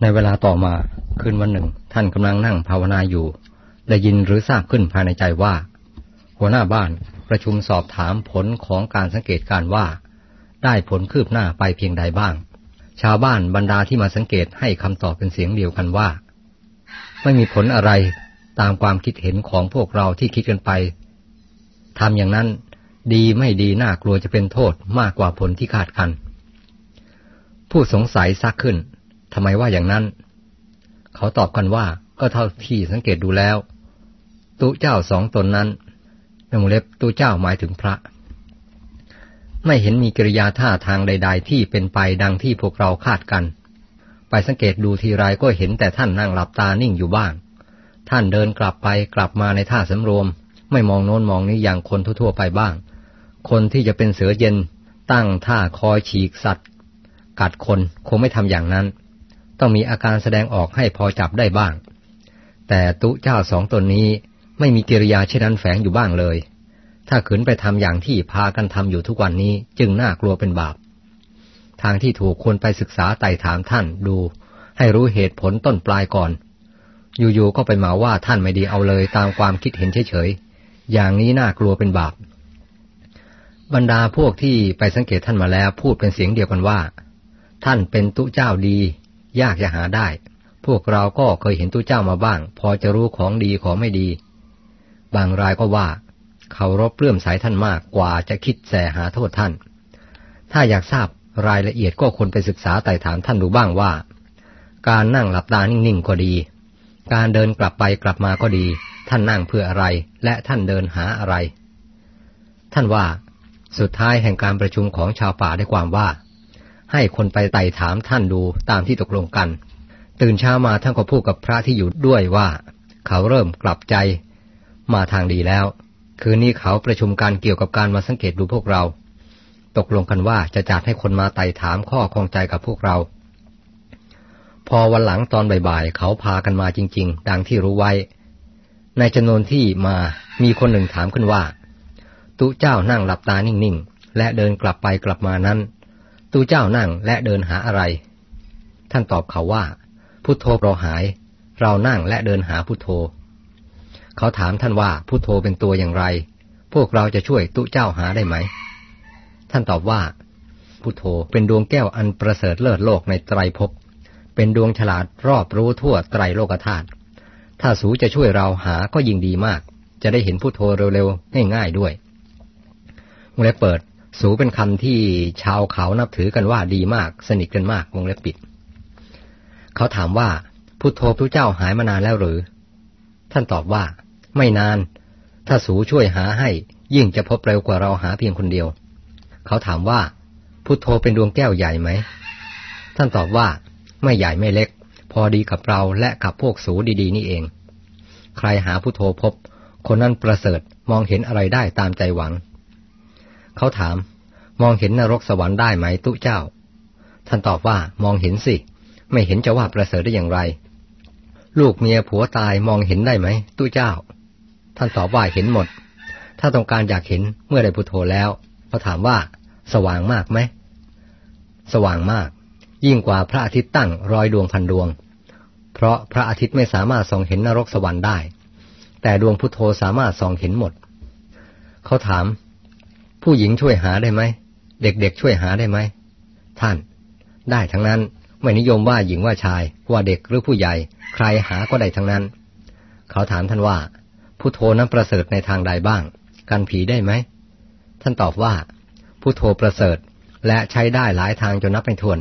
ในเวลาต่อมาคืนวันหนึ่ง ท่านกำลังนั่งภาวนาอยู่ ได้ยินหรือทราบขึ้นภายในใจว่า หัวหน้าบ้านประชุมสอบถามผลของการสังเกตการว่า ได้ผลคืบหน้าไปเพียงใดบ้าง ชาวบ้านบรรดาที่มาสังเกตให้คำตอบเป็นเสียงเดียวกันว่า ไม่มีผลอะไรตามความคิดเห็นของพวกเราที่คิดกันไปทำอย่างนั้นดีไม่ดีน่ากลัวจะเป็นโทษมากกว่าผลที่คาดกัน ผู้สงสัยซักขึ้น ทำไมว่าอย่างนั้น เขาตอบกันว่าก็เท่าที่สังเกตดูแล้ว ตุเจ้าสองตนนั้นในวงเล็บตุเจ้าหมายถึงพระ ไม่เห็นมีกิริยาท่าทางใด ๆ ที่เป็นไปดังที่พวกเราคาดกัน ไปสังเกตดูทีไรก็เห็นแต่ท่านนั่งหลับตานิ่งอยู่บ้าง ท่านเดินกลับไปกลับมาในท่าสำรวม ไม่มองโน้นมองนี้อย่างคนทั่วๆไปบ้าง คนที่จะเป็นเสือเย็นตั้งท่าคอยฉีกสัตว์ กัดคนคงไม่ทำอย่างนั้น ต้องมีอาการแสดงออกให้พอจับได้บ้าง แต่ตุเจ้าสองตนนี้ไม่มีกิริยาเช่นนั้นแฝงอยู่บ้างเลย ถ้าขืนไปทำอย่างที่พากันทำอยู่ทุกวันนี้จึงน่ากลัวเป็นบาป ทางที่ถูกควรไปศึกษาไต่ถามท่านดู ให้รู้เหตุผลต้นปลายก่อน อยู่ๆก็ไปมาว่าท่านไม่ดีเอาเลยตามความคิดเห็นเฉยๆ อย่างนี้น่ากลัวเป็นบาป บรรดาพวกที่ไปสังเกตท่านมาแล้วพูดเป็นเสียงเดียวกันว่า ท่านเป็นตุเจ้าดี ยากจะหาได้ พวกเราก็เคยเห็นตู้เจ้ามาบ้าง พอจะรู้ของดีของไม่ดี บางรายก็ว่าเขารบเลื่อมสายท่านมากกว่าจะคิดแสหาโทษท่าน ถ้าอยากทราบรายละเอียดก็ควรไปศึกษาไต่ถามท่านดูบ้างว่า การนั่งหลับตานิ่งๆก็ดี การเดินกลับไปกลับมาก็ดี ท่านนั่งเพื่ออะไร และท่านเดินหาอะไร ท่านว่า สุดท้ายแห่งการประชุมของชาวป่าได้ความว่า ให้คนไปไต่ถามท่านดูตามที่ตกลงกัน ตื่นเช้ามาท่านก็พูดกับพระที่อยู่ด้วยว่า เขาเริ่มกลับใจ มาทางดีแล้ว คืนนี้เขาประชุมการเกี่ยวกับการมาสังเกตดูพวกเรา ตกลงกันว่าจะจัดให้คนมาไต่ถามข้อคองใจกับพวกเรา พอวันหลังตอนบ่ายๆเขาพากันมาจริง ๆ ดังที่รู้ไว้ ในจำนวนที่มามีคนหนึ่งถามขึ้นว่า ตุเจ้านั่งหลับตานิ่งๆและเดินกลับไปกลับมานั้น ตูเจ้านั่งและเดินหาอะไร ท่านตอบเขาว่า พุทโธเราหาย เรานั่งและเดินหาพุทโธ เขาถามท่านว่าพุทโธเป็นตัวอย่างไร พวกเราจะช่วยตุเจ้าหาได้ไหม ท่านตอบว่า พุทโธเป็นดวงแก้วอันประเสริฐเลิศโลกในไตรภพ เป็นดวงฉลาดรอบรู้ทั่วไตรโลกธาตุ ถ้าสูจะช่วยเราหาก็ยิ่งดีมาก จะได้เห็นพุทโธเร็วๆง่ายๆด้วยเมื่อเปิด สูเป็นคำที่ชาวเขานับถือกันว่าดีมาก สนิทกันมากวงเล็บปิด เขาถามว่าพุทโธพระเจ้าหายมานานแล้วหรือ ท่านตอบว่า ไม่นาน ถ้าสูช่วยหาให้ยิ่งจะพบเร็วกว่าเราหาเพียงคนเดียว เขาถามว่า พุทโธเป็นดวงแก้วใหญ่ไหม ท่านตอบว่าไม่ใหญ่ไม่เล็ก พอดีกับเราและกับพวกสูดีๆ นี่เอง ใครหาพุทโธพบ คนนั้นประเสริฐมองเห็นอะไรได้ตามใจหวัง เขาถาม มองเห็นนรกสวรรค์ได้ไหมตุเจ้า ท่านตอบว่ามองเห็นสิ ไม่เห็นจะว่าประเสริฐได้อย่างไร ลูกเมียผัวตายมองเห็นได้ไหมตุเจ้า ท่านตอบว่าเห็นหมด ถ้าต้องการอยากเห็นเมื่อได้พุโทโธแล้วเขาถามว่า สว่างมากไหมสว่างมาก ยิ่งกว่าพระอาทิตย์ตั้งร้อยดวงพันดวง เพราะพระอาทิตย์ไม่สามารถส่องเห็นนรกสวรรค์ได้ แต่ดวงพุทโธสามารถส่องเห็นหมด เขาถาม ผู้หญิงช่วยหาได้ไหม เด็กๆช่วยหาได้ไหม ท่าน ได้ทั้งนั้น ไม่นิยมว่าหญิงว่าชาย ว่าเด็กหรือผู้ใหญ่ ใครหาก็ได้ทั้งนั้น เขาถามท่านว่าผู้โทนั้นประเสริฐในทางใดบ้าง กันผีได้ไหม ท่านตอบว่าผู้โทประเสริฐและใช้ได้หลายทางจนนับไม่ถ้วน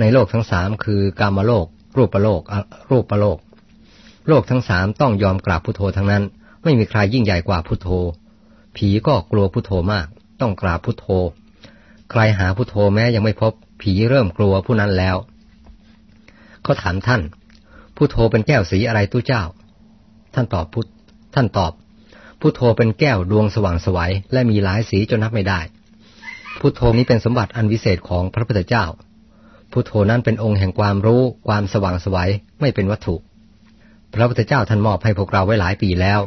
ในโลกทั้งสามคือกามโลก รูปโลก รูปโลก โลกทั้งสามต้องยอมกราบพุทโธทั้งนั้น ไม่มีใครยิ่งใหญ่กว่าพุทโธ ผีก็กลัวพุทโธมาก ต้องกราบพุทโธ ใครหาพุทโธแม้ยังไม่พบ ผีเริ่มกลัวผู้นั้นแล้วเขาถามท่าน พุทโธเป็นแก้วสีอะไรตู้เจ้า ท่านตอบพุทท่านตอบ พุทโธเป็นแก้วดวงสว่างสวัยและมีหลายสีจนนับไม่ได้ พุทโธนี้เป็นสมบัติอันวิเศษของพระพุทธเจ้า พุทโธนั้นเป็นองค์แห่งความรู้ ความสว่างสวัยไม่เป็นวัตถุ พระพุทธเจ้าท่านมอบให้พวกเราไว้หลายปีแล้ว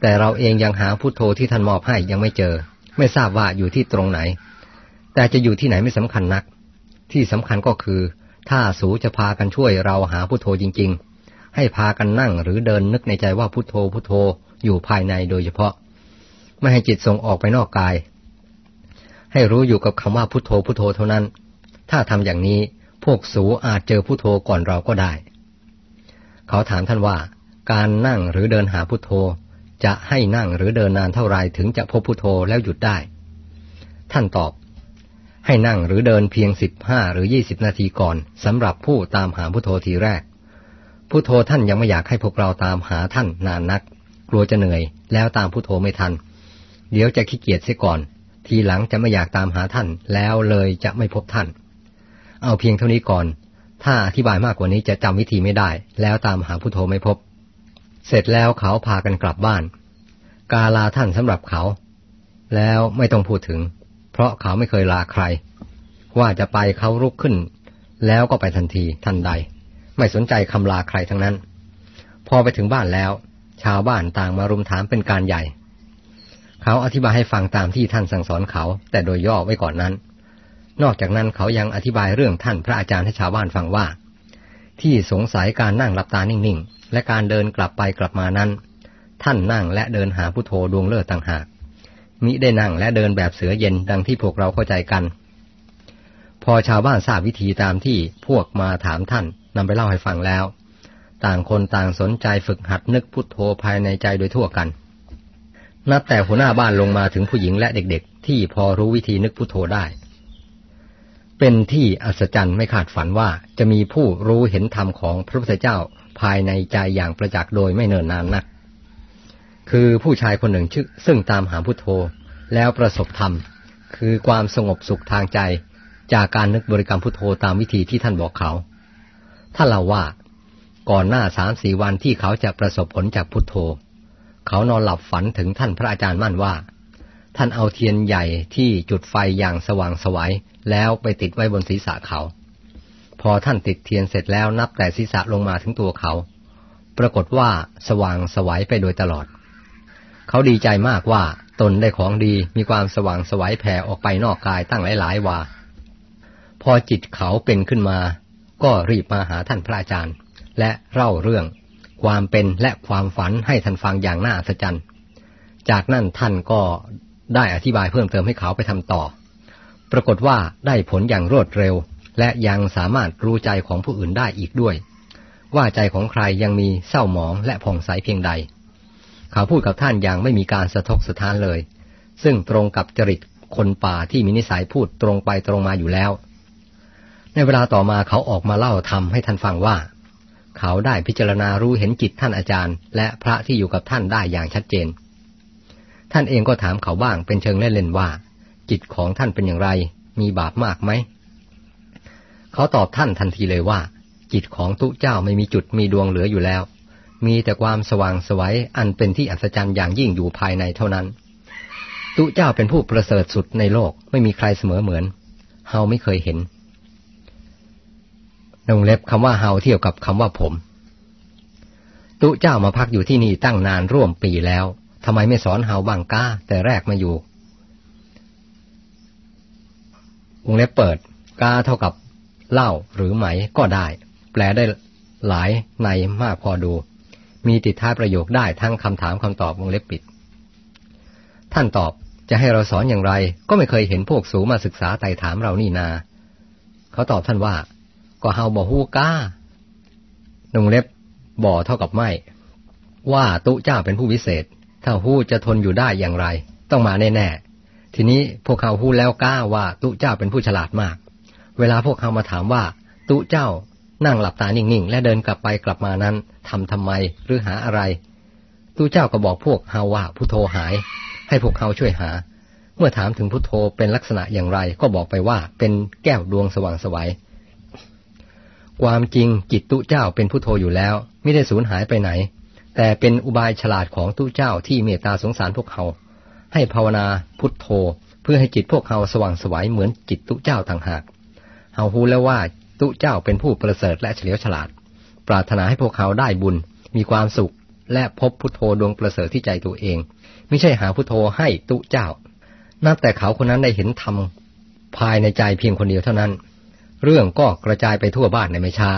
แต่เราเองยังหาพุทโธที่ท่านมอบให้ยังไม่เจอ ไม่ทราบว่าอยู่ที่ตรงไหน แต่จะอยู่ที่ไหนไม่สำคัญนัก ที่สำคัญก็คือ ถ้าสูจะพากันช่วยเราหาพุทโธจริง ๆ ให้พากันนั่งหรือเดินนึกในใจว่าพุทโธพุทโธอยู่ภายในโดยเฉพาะ ไม่ให้จิตส่งออกไปนอกกาย ให้รู้อยู่กับคำว่าพุทโธพุทโธเท่านั้น ถ้าทำอย่างนี้พวกสูอาจเจอพุทโธก่อนเราก็ได้ เขาถามท่านว่า การนั่งหรือเดินหาพุทโธ จะให้นั่งหรือเดินนานเท่าไรถึงจะพบพุทโธแล้วหยุดได้ ท่านตอบ ให้นั่งหรือเดินเพียงสิบห้าหรือยี่สิบนาทีก่อนสำหรับผู้ตามหาพุทโธทีแรก พุทโธท่านยังไม่อยากให้พวกเราตามหาท่านนานนัก กลัวจะเหนื่อยแล้วตามพุทโธไม่ทัน เดี๋ยวจะขี้เกียจเสียก่อน ทีหลังจะไม่อยากตามหาท่านแล้วเลยจะไม่พบท่าน เอาเพียงเท่านี้ก่อน ถ้าอธิบายมากกว่านี้จะจำวิธีไม่ได้ แล้วตามหาพุทโธไม่พบ เสร็จแล้วเขาพากันกลับบ้าน กาลาท่านสำหรับเขา แล้วไม่ต้องพูดถึง เพราะเขาไม่เคยลาใคร ว่าจะไปเขารุกขึ้น แล้วก็ไปทันทีทันใด ไม่สนใจคำลาใครทั้งนั้น พอไปถึงบ้านแล้ว ชาวบ้านต่างมารุมถามเป็นการใหญ่ เขาอธิบายให้ฟังตามที่ท่านสั่งสอนเขา แต่โดยย่อไว้ก่อนนั้น นอกจากนั้นเขายังอธิบายเรื่องท่านพระอาจารย์ให้ชาวบ้านฟังว่า ที่สงสัยการนั่งหลับตานิ่งๆ และการเดินกลับไปกลับมานั้น ท่านนั่งและเดินหาพุทโธดวงเลิศต่างหาก มิได้นั่งและเดินแบบเสือเย็นดังที่พวกเราเข้าใจกัน พอชาวบ้านทราบวิธีตามที่พวกมาถามท่านนำไปเล่าให้ฟังแล้ว ต่างคนต่างสนใจฝึกหัดนึกพุทโธภายในใจโดยทั่วกัน นับแต่หัวหน้าบ้านลงมาถึงผู้หญิงและเด็กๆ ที่พอรู้วิธีนึกพุทโธได้เป็นที่อัศจรรย์ไม่ขาดฝันว่าจะมีผู้รู้เห็นธรรมของพระพุทธเจ้า ภายในใจอย่างประจักษ์โดยไม่เนิ่นนานนัก คือผู้ชายคนหนึ่งชื่อซึ่งตามหาพุทโธ แล้วประสบธรรม คือความสงบสุขทางใจจากการนึกบริกรรมพุทโธตามวิธีที่ท่านบอกเขาท่านเล่าว่าก่อนหน้าสามสี่วันที่เขาจะประสบผลจากพุทโธ เขานอนหลับฝันถึงท่านพระอาจารย์มั่นว่า ท่านเอาเทียนใหญ่ที่จุดไฟอย่างสว่างสวยัยแล้วไปติดไว้บนศีรษะเขา พอท่านติดเทียนเสร็จแล้วนับแต่ศีรษะลงมาถึงตัวเขา ปรากฏว่าสว่างสวัยไปโดยตลอด เขาดีใจมากว่าตนได้ของดีมีความสว่างสวัยแผ่ออกไปนอกกายตั้งหลายๆวาพอจิตเขาเป็นขึ้นมา ก็รีบมาหาท่านพระอาจารย์ และเล่าเรื่อง ความเป็นและความฝันให้ท่านฟังอย่างน่าอัศจรรย์ จากนั้นท่านก็ได้อธิบายเพิ่มเติมให้เขาไปทำต่อ ปรากฏว่าได้ผลอย่างรวดเร็ว และยังสามารถรู้ใจของผู้อื่นได้อีกด้วย ว่าใจของใครยังมีเศร้าหมองและผ่องใสเพียงใด เขาพูดกับท่านอย่างไม่มีการสะทกสะท้านเลย ซึ่งตรงกับจริตคนป่าที่มีนิสัยพูดตรงไปตรงมาอยู่แล้ว ในเวลาต่อมาเขาออกมาเล่าทำให้ท่านฟังว่า เขาได้พิจารณารู้เห็นจิตท่านอาจารย์ และพระที่อยู่กับท่านได้อย่างชัดเจน ท่านเองก็ถามเขาบ้างเป็นเชิงเล่นๆว่า จิตของท่านเป็นอย่างไร มีบาปมากไหม เขาตอบท่านทันทีเลยว่า จิตของตุเจ้าไม่มีจุดมีดวงเหลืออยู่แล้ว มีแต่ความสว่างสวัยอันเป็นที่อัศจรรย์อย่างยิ่งอยู่ภายในเท่านั้น ตุเจ้าเป็นผู้ประเสริฐสุดในโลกไม่มีใครเสมอเหมือน เฮาไม่เคยเห็นนงเล็บคำว่าเฮาเทียวกับคำว่าผม ตุเจ้ามาพักอยู่ที่นี่ตั้งนานร่วมปีแล้วทำไมไม่สอนเฮาบางก้า แต่แรกมาอยู่วงเล็บเปิดกาเท่ากับ เล่าหรือไหมก็ได้ แปลได้หลายในมากพอดู มีติดท้ายประโยคได้ทั้งคำถามคำตอบวงเล็บปิด ท่านตอบจะให้เราสอนอย่างไร ก็ไม่เคยเห็นพวกสูมาศึกษาไต่ถามเรานี่นา เขาตอบท่านว่า ก็เฮาบ่ฮู้ก้านงเล็บบ่อเท่ากับไม่ ว่าตุเจ้าเป็นผู้วิเศษ ถ้าฮู้จะทนอยู่ได้อย่างไร ต้องมาแน่ทีนี้พวกเขาพูดแล้วก้าว่าตุเจ้าเป็นผู้ฉลาดมาก เวลาพวกเขามาถามว่า ตุเจ้านั่งหลับตานิ่งๆ และเดินกลับไปกลับมานั้นทำทำไมหรือหาอะไร ตุเจ้าก็บอกพวกเฮาว่าพุทโธหาย ให้พวกเขาช่วยหา เมื่อถามถึงพุทโธเป็นลักษณะอย่างไร ก็บอกไปว่าเป็นแก้วดวงสว่างสวัยความจริงจิตตุเจ้าเป็นพุทโธอยู่แล้ว ไม่ได้สูญหายไปไหน แต่เป็นอุบายฉลาดของตุเจ้าที่เมตตาสงสารพวกเขาให้ภาวนาพุทโธ เพื่อให้จิตพวกเขาสว่างสวัยเหมือนจิตตุเจ้าต่างหาก เฮาฮูแล้วว่าตุเจ้าเป็นผู้ประเสริฐและเฉลียวฉลาด ปรารถนาให้พวกเขาได้บุญ มีความสุข และพบพุทโธดวงประเสริฐที่ใจตัวเอง ไม่ใช่หาพุทโธให้ตุเจ้า นับแต่เขาคนนั้นได้เห็นธรรมภายในใจเพียงคนเดียวเท่านั้น เรื่องก็กระจายไปทั่วบ้านในไม่ช้า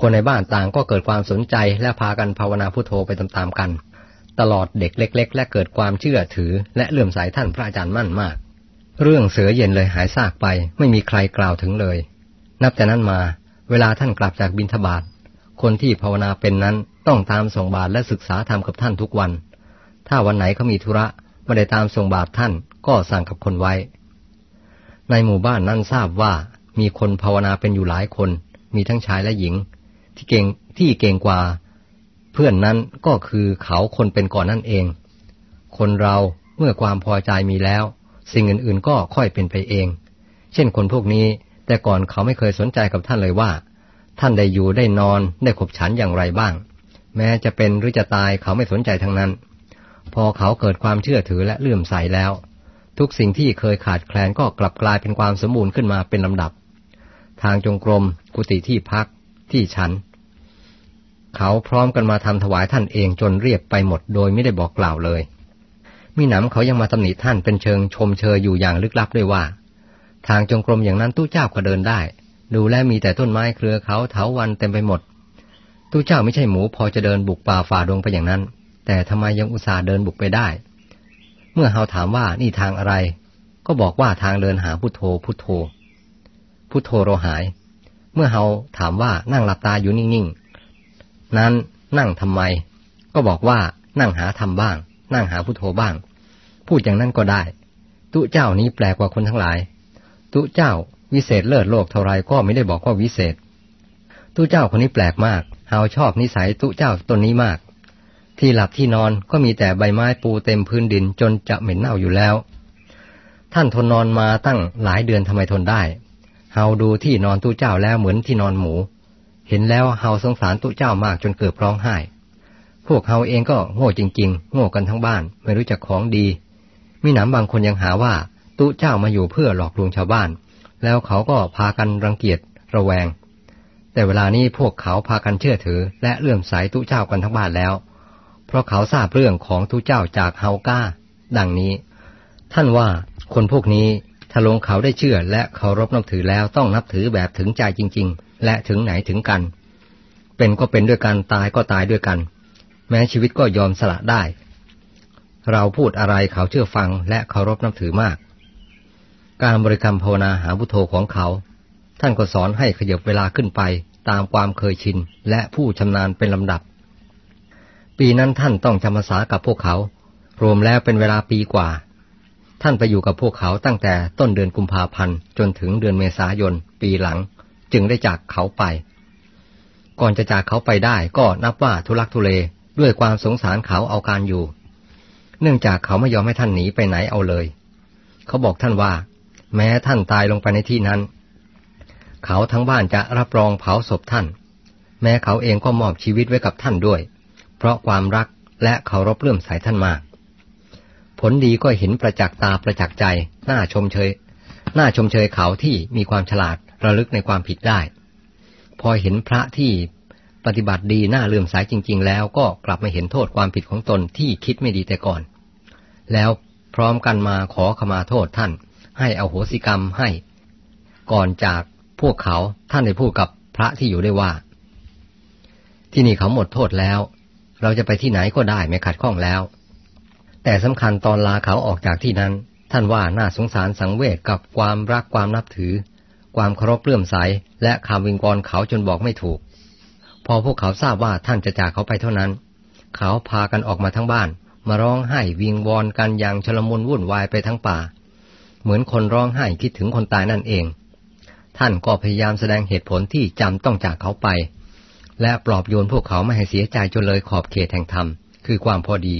คนในบ้านต่างก็เกิดความสนใจและพากันภาวนาพุทโธไปตามๆกัน ตลอดเด็กเล็ก ๆ และเกิดความเชื่อถือ และเลื่อมใสท่านพระอาจารย์มั่นมาก เรื่องเสือเย็นเลยหายซากไป ไม่มีใครกล่าวถึงเลย นับแต่นั้นมา เวลาท่านกลับจากบินทบาทคนที่ภาวนาเป็นนั้นต้องตามส่งบาตรและศึกษาธรรมกับท่านทุกวัน ถ้าวันไหนเขามีธุระไม่ได้ตามส่งบาตรท่านก็สั่งกับคนไว้ ในหมู่บ้านนั้นทราบว่ามีคนภาวนาเป็นอยู่หลายคน มีทั้งชายและหญิง ที่เก่งที่เก่งกว่า เพื่อนนั้นก็คือเขาคนเป็นก่อนนั่นเอง คนเราเมื่อความพอใจมีแล้ว สิ่งอื่นๆก็ค่อยเป็นไปเอง เช่นคนพวกนี้ แต่ก่อนเขาไม่เคยสนใจกับท่านเลยว่า ท่านได้อยู่ได้นอนได้ขบฉันอย่างไรบ้าง แม้จะเป็นหรือจะตายเขาไม่สนใจทั้งนั้น พอเขาเกิดความเชื่อถือและเลื่อมใสแล้ว ทุกสิ่งที่เคยขาดแคลนก็กลับกลายเป็นความสมบูรณ์ขึ้นมาเป็นลำดับ ทางจงกรม กุฏิที่พักที่ฉัน เขาพร้อมกันมาทำถวายท่านเองจนเรียบไปหมดโดยไม่ได้บอกกล่าวเลย มีหนำเขายังมาตำหนิท่านเป็นเชิงชมเชยอยู่อย่างลึกลับด้วยว่า ทางจงกรมอย่างนั้นตู้เจ้าก็เดินได้ ดูแลมีแต่ต้นไม้เครือเขาเถาวันเต็มไปหมด ตู้เจ้าไม่ใช่หมูพอจะเดินบุกป่าฝ่าดงไปอย่างนั้น แต่ทำไมยังอุตส่าห์เดินบุกไปได้ เมื่อเขาถามว่านี่ทางอะไร ก็บอกว่าทางเดินหาพุทโธพุทโธ พุทโธเราหาย เมื่อเฮาถามว่านั่งหลับตาอยู่นิ่งๆนั้นนั่งทำไม ก็บอกว่านั่งหาทำบ้าง นั่งหาพุทโธบ้าง พูดอย่างนั้นก็ได้ ตุเจ้านี้แปลกกว่าคนทั้งหลาย ตุเจ้าวิเศษเลิศโลกเท่าไรก็ไม่ได้บอกว่าวิเศษ ตุเจ้าคนนี้แปลกมากเฮาชอบนิสัยตุเจ้าตนนี้มาก ที่หลับที่นอนก็มีแต่ใบไม้ปูเต็มพื้นดินจนจะเหม็นเน่าอยู่แล้ว ท่านทนนอนมาตั้งหลายเดือนทำไมทนได้ เฮาดูที่นอนตู้เจ้าแล้วเหมือนที่นอนหมู เห็นแล้วเฮาสงสารตู้เจ้ามากจนเกือบร้องไห้ พวกเฮาเองก็โง่จริง ๆ โง่กันทั้งบ้าน ไม่รู้จักของดีมีหนำบางคนยังหาว่าตู้เจ้ามาอยู่เพื่อหลอกลวงชาวบ้าน แล้วเขาก็พากันรังเกียจระแวง แต่เวลานี้พวกเขาพากันเชื่อถือ และเลื่อมใสตู้เจ้ากันทั้งบ้านแล้ว เพราะเขาทราบเรื่องของตู้เจ้าจากเฮาก้า ดังนี้ ท่านว่าคนพวกนี้ถ้าลงเขาได้เชื่อและเคารพนับถือแล้วต้องนับถือแบบถึงใจจริง ๆ และถึงไหนถึงกัน เป็นก็เป็นด้วยกันตายก็ตายด้วยกัน แม้ชีวิตก็ยอมสละได้ เราพูดอะไรเขาเชื่อฟังและเคารพนับถือมาก การบริกรรมภาวนาหาพุทโธของเขา ท่านก็สอนให้ขยับเวลาขึ้นไปตามความเคยชินและผู้ชำนาญเป็นลำดับ ปีนั้นท่านต้องจำภาษากับพวกเขา รวมแล้วเป็นเวลาปีกว่า ท่านไปอยู่กับพวกเขาตั้งแต่ต้นเดือนกุมภาพันธ์จนถึงเดือนเมษายน ปีหลัง จึงได้จากเขาไป ก่อนจะจากเขาไปได้ก็นับว่าทุลักทุเล ด้วยความสงสารเขาเอาการอยู่ เนื่องจากเขาไม่ยอมให้ท่านหนีไปไหนเอาเลย เขาบอกท่านว่า แม้ท่านตายลงไปในที่นั้น เขาทั้งบ้านจะรับรองเผาศพท่าน แม้เขาเองก็มอบชีวิตไว้กับท่านด้วย เพราะความรักและเคารพเลื่อมใสท่านมาก ผลดีก็เห็นประจักษ์ตาประจักษ์ใจ น่าชมเชย น่าชมเชยเขาที่มีความฉลาดระลึกในความผิดได้ พอเห็นพระที่ ปฏิบัติดีน่าเลื่อมใสจริง ๆ แล้วก็กลับมาเห็นโทษความผิดของตนที่คิดไม่ดีแต่ก่อน แล้วพร้อมกันมาขอขมาโทษท่าน ให้อโหสิกรรมให้ ก่อนจากพวกเขาท่านได้พูดกับพระที่อยู่ได้ว่า ที่นี่เขาหมดโทษแล้ว เราจะไปที่ไหนก็ได้ไม่ขัดข้องแล้ว แต่สำคัญตอนลาเขาออกจากที่นั้น ท่านว่าน่าสงสารสังเวชกับความรักความนับถือ ความเคารพเลื่อมใสและคำวิงวอนเขาจนบอกไม่ถูก พอพวกเขาทราบว่าท่านจะจากเขาไปเท่านั้น เขาพากันออกมาทั้งบ้าน มาร้องไห้วิงวอนกันอย่างชลมุนวุ่นวายไปทั้งป่า เหมือนคนร้องไห้คิดถึงคนตายนั่นเอง ท่านก็พยายามแสดงเหตุผลที่จำต้องจากเขาไป และปลอบโยนพวกเขาไม่ให้เสียใจจนเลยขอบเขตแห่งธรรม คือความพอดี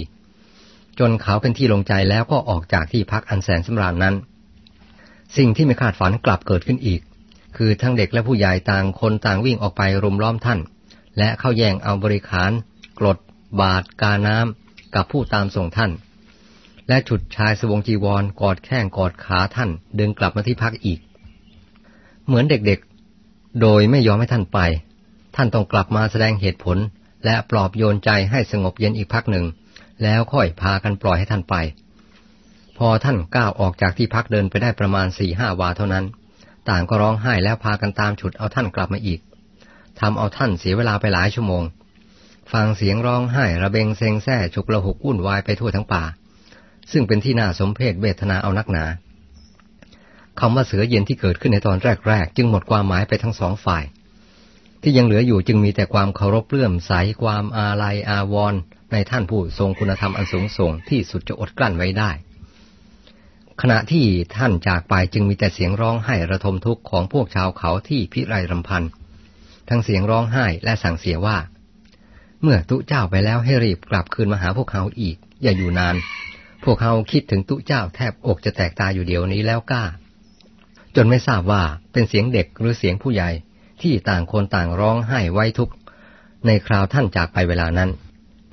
จนเขาเป็นที่ลงใจแล้วก็ออกจากที่พักอันแสนสำราญนั้น สิ่งที่ไม่คาดฝันกลับเกิดขึ้นอีก คือทั้งเด็กและผู้ใหญ่ต่างคนต่างวิ่งออกไปรุมล้อมท่าน และเข้าแย่งเอาบริขาร กรด บาดกาน้ำกับผู้ตามส่งท่าน และฉุดชายสวงจีวรกอดแข้งกอดขาท่านดึงกลับมาที่พักอีก เหมือนเด็กๆ โดยไม่ยอมให้ท่านไป ท่านต้องกลับมาแสดงเหตุผล และปลอบโยนใจให้สงบเย็นอีกพักหนึ่ง แล้วค่อยพากันปล่อยให้ท่านไป พอท่านก้าวออกจากที่พักเดินไปได้ประมาณสี่ห้าวาเท่านั้น ต่างก็ร้องไห้แล้วพากันตามฉุดเอาท่านกลับมาอีก ทำเอาท่านเสียเวลาไปหลายชั่วโมง ฟังเสียงร้องไห้ระเบงเซงแซ่ฉุกระหุกวุ่นวายไปทั่วทั้งป่า ซึ่งเป็นที่น่าสมเพชเวทนาเอานักหนาคำว่าเสือเย็นที่เกิดขึ้นในตอนแรกๆ จึงหมดความหมายไปทั้งสองฝ่าย ที่ยังเหลืออยู่จึงมีแต่ความเคารพเลื่อมใสความอาลัยอาวรณ์ในท่านผู้ทรงคุณธรรมอันสูงส่งที่สุดจะอดกลั้นไว้ได้ ขณะที่ท่านจากไปจึงมีแต่เสียงร้องไห้ระทมทุกข์ของพวกชาวเขาที่พิไรรำพัน ทั้งเสียงร้องไห้และสั่งเสียว่า เมื่อตุเจ้าไปแล้วให้รีบกลับคืนมาหาพวกเขาอีก อย่าอยู่นาน พวกเขาคิดถึงตุเจ้าแทบอกจะแตกตายอยู่เดี๋ยวนี้แล้วก้า จนไม่ทราบว่าเป็นเสียงเด็กหรือเสียงผู้ใหญ่ที่ต่างคนต่างร้องไห้ไว้ทุก ในคราวท่านจากไปเวลานั้น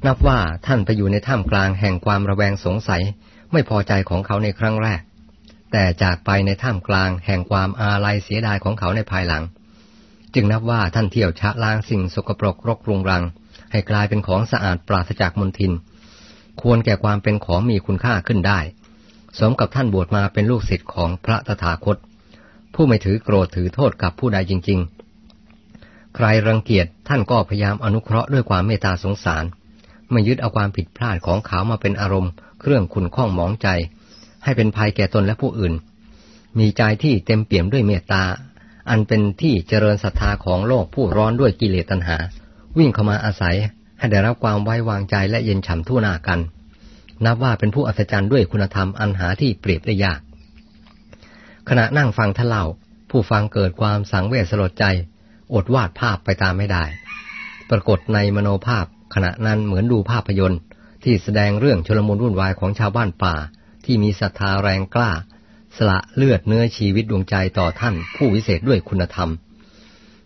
นับว่าท่านไปอยู่ในถ้ำกลางแห่งความระแวงสงสัยไม่พอใจของเขาในครั้งแรก แต่จากไปในถ้ำกลางแห่งความอาลัยเสียดายของเขาในภายหลัง จึงนับว่าท่านเที่ยวชะล้างสิ่งสกปรกรกรุงรัง ให้กลายเป็นของสะอาดปราศจากมลทิน ควรแก่ความเป็นของมีคุณค่าขึ้นได้ สมกับท่านบวชมาเป็นลูกศิษย์ของพระตถาคต ผู้ไม่ถือโกรธถือโทษกับผู้ใดจริง ๆ ใครรังเกียจท่านก็พยายามอนุเคราะห์ด้วยความเมตตาสงสาร ไม่ยึดเอาความผิดพลาดของเขามาเป็นอารมณ์ เครื่องขุนข้องหมองใจ ให้เป็นภัยแก่ตนและผู้อื่น มีใจที่เต็มเปี่ยมด้วยเมตตา อันเป็นที่เจริญศรัทธาของโลกผู้ร้อนด้วยกิเลสตัณหา วิ่งเข้ามาอาศัยให้ได้รับความไว้วางใจและเย็นฉ่ำทั่วหน้ากัน นับว่าเป็นผู้อัศจรรย์ด้วยคุณธรรมอันหาที่เปรียบได้ยาก ขณะนั่งฟังท่านเล่า ผู้ฟังเกิดความสังเวชสลดใจ อดวาดภาพไปตามไม่ได้ ปรากฏในมโนภาพ ขณะนั้นเหมือนดูภาพยนตร์ ที่แสดงเรื่องชลมุนวุ่นวายของชาวบ้านป่า ที่มีศรัทธาแรงกล้า สละเลือดเนื้อชีวิตดวงใจต่อท่านผู้วิเศษด้วยคุณธรรม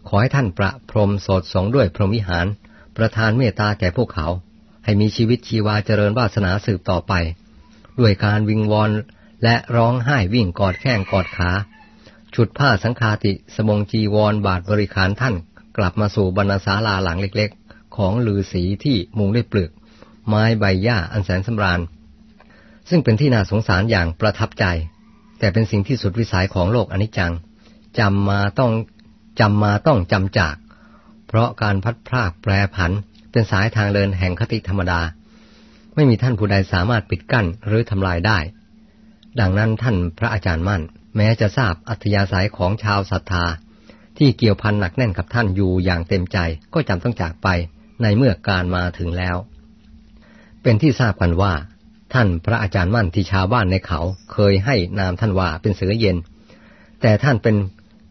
ขอให้ท่านประพรมสดสงด้วยพรหมวิหาร ประทานเมตตาแก่พวกเขา ให้มีชีวิตชีวาเจริญวาสนาสืบต่อไป ด้วยการวิงวอนและร้องไห้วิ่งกอดแข้งกอดขาฉุดผ้าสังคาติสมงจีวรบาทบริขารท่านกลับมาสู่บรรณาศาลาหลังเล็กๆ ของลือสีที่มุงด้วยเปลือกไม้ใบหญ้าอันแสนสำราญ ซึ่งเป็นที่น่าสงสารอย่างประทับใจ แต่เป็นสิ่งที่สุดวิสัยของโลกอนิจจังจำมาต้องจำมาต้องจำจาก เพราะการพัดพรากแปรผัน เป็นสายทางเดินแห่งคติธรรมดา ไม่มีท่านผู้ใดสามารถปิดกั้นหรือทำลายได้ ดังนั้นท่านพระอาจารย์มั่น แม้จะทราบอัธยาศัยของชาวศรัทธา ที่เกี่ยวพันหนักแน่นกับท่านอยู่อย่างเต็มใจก็จำต้องจากไปในเมื่อการมาถึงแล้ว เป็นที่ทราบกันว่า ท่านพระอาจารย์มั่นที่ชาวบ้านในเขาเคยให้นามท่านว่าเป็นเสือเย็น แต่ท่านเป็น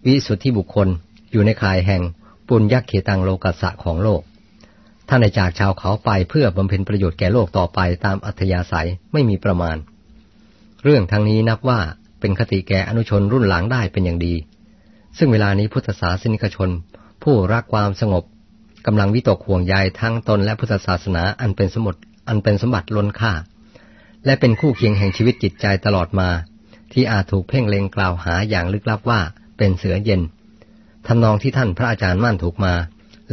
วิสุทธิบุคคลอยู่ในข่ายแห่งปุญญเขตังโลกัสสะของโลก ท่านได้จากชาวเขาไปเพื่อบำเพ็ญประโยชน์แก่โลกต่อไปตามอัธยาศัยไม่มีประมาณ เรื่องทางนี้นับว่าเป็นคติแก่อนุชนรุ่นหลังได้เป็นอย่างดี ซึ่งเวลานี้พุทธศาสนิกชน ผู้รักความสงบกำลังวิตกห่วงใยทั้งตนและพุทธศาสนาอันเป็นสมบัติอันเป็นสมบัติล้นค่า และเป็นคู่เคียงแห่งชีวิตจิตใจตลอดมา ที่อาจถูกเพ่งเล็งกล่าวหาอย่างลึกลับว่าเป็นเสือเย็นทำนองที่ท่านพระอาจารย์มั่นถูกมา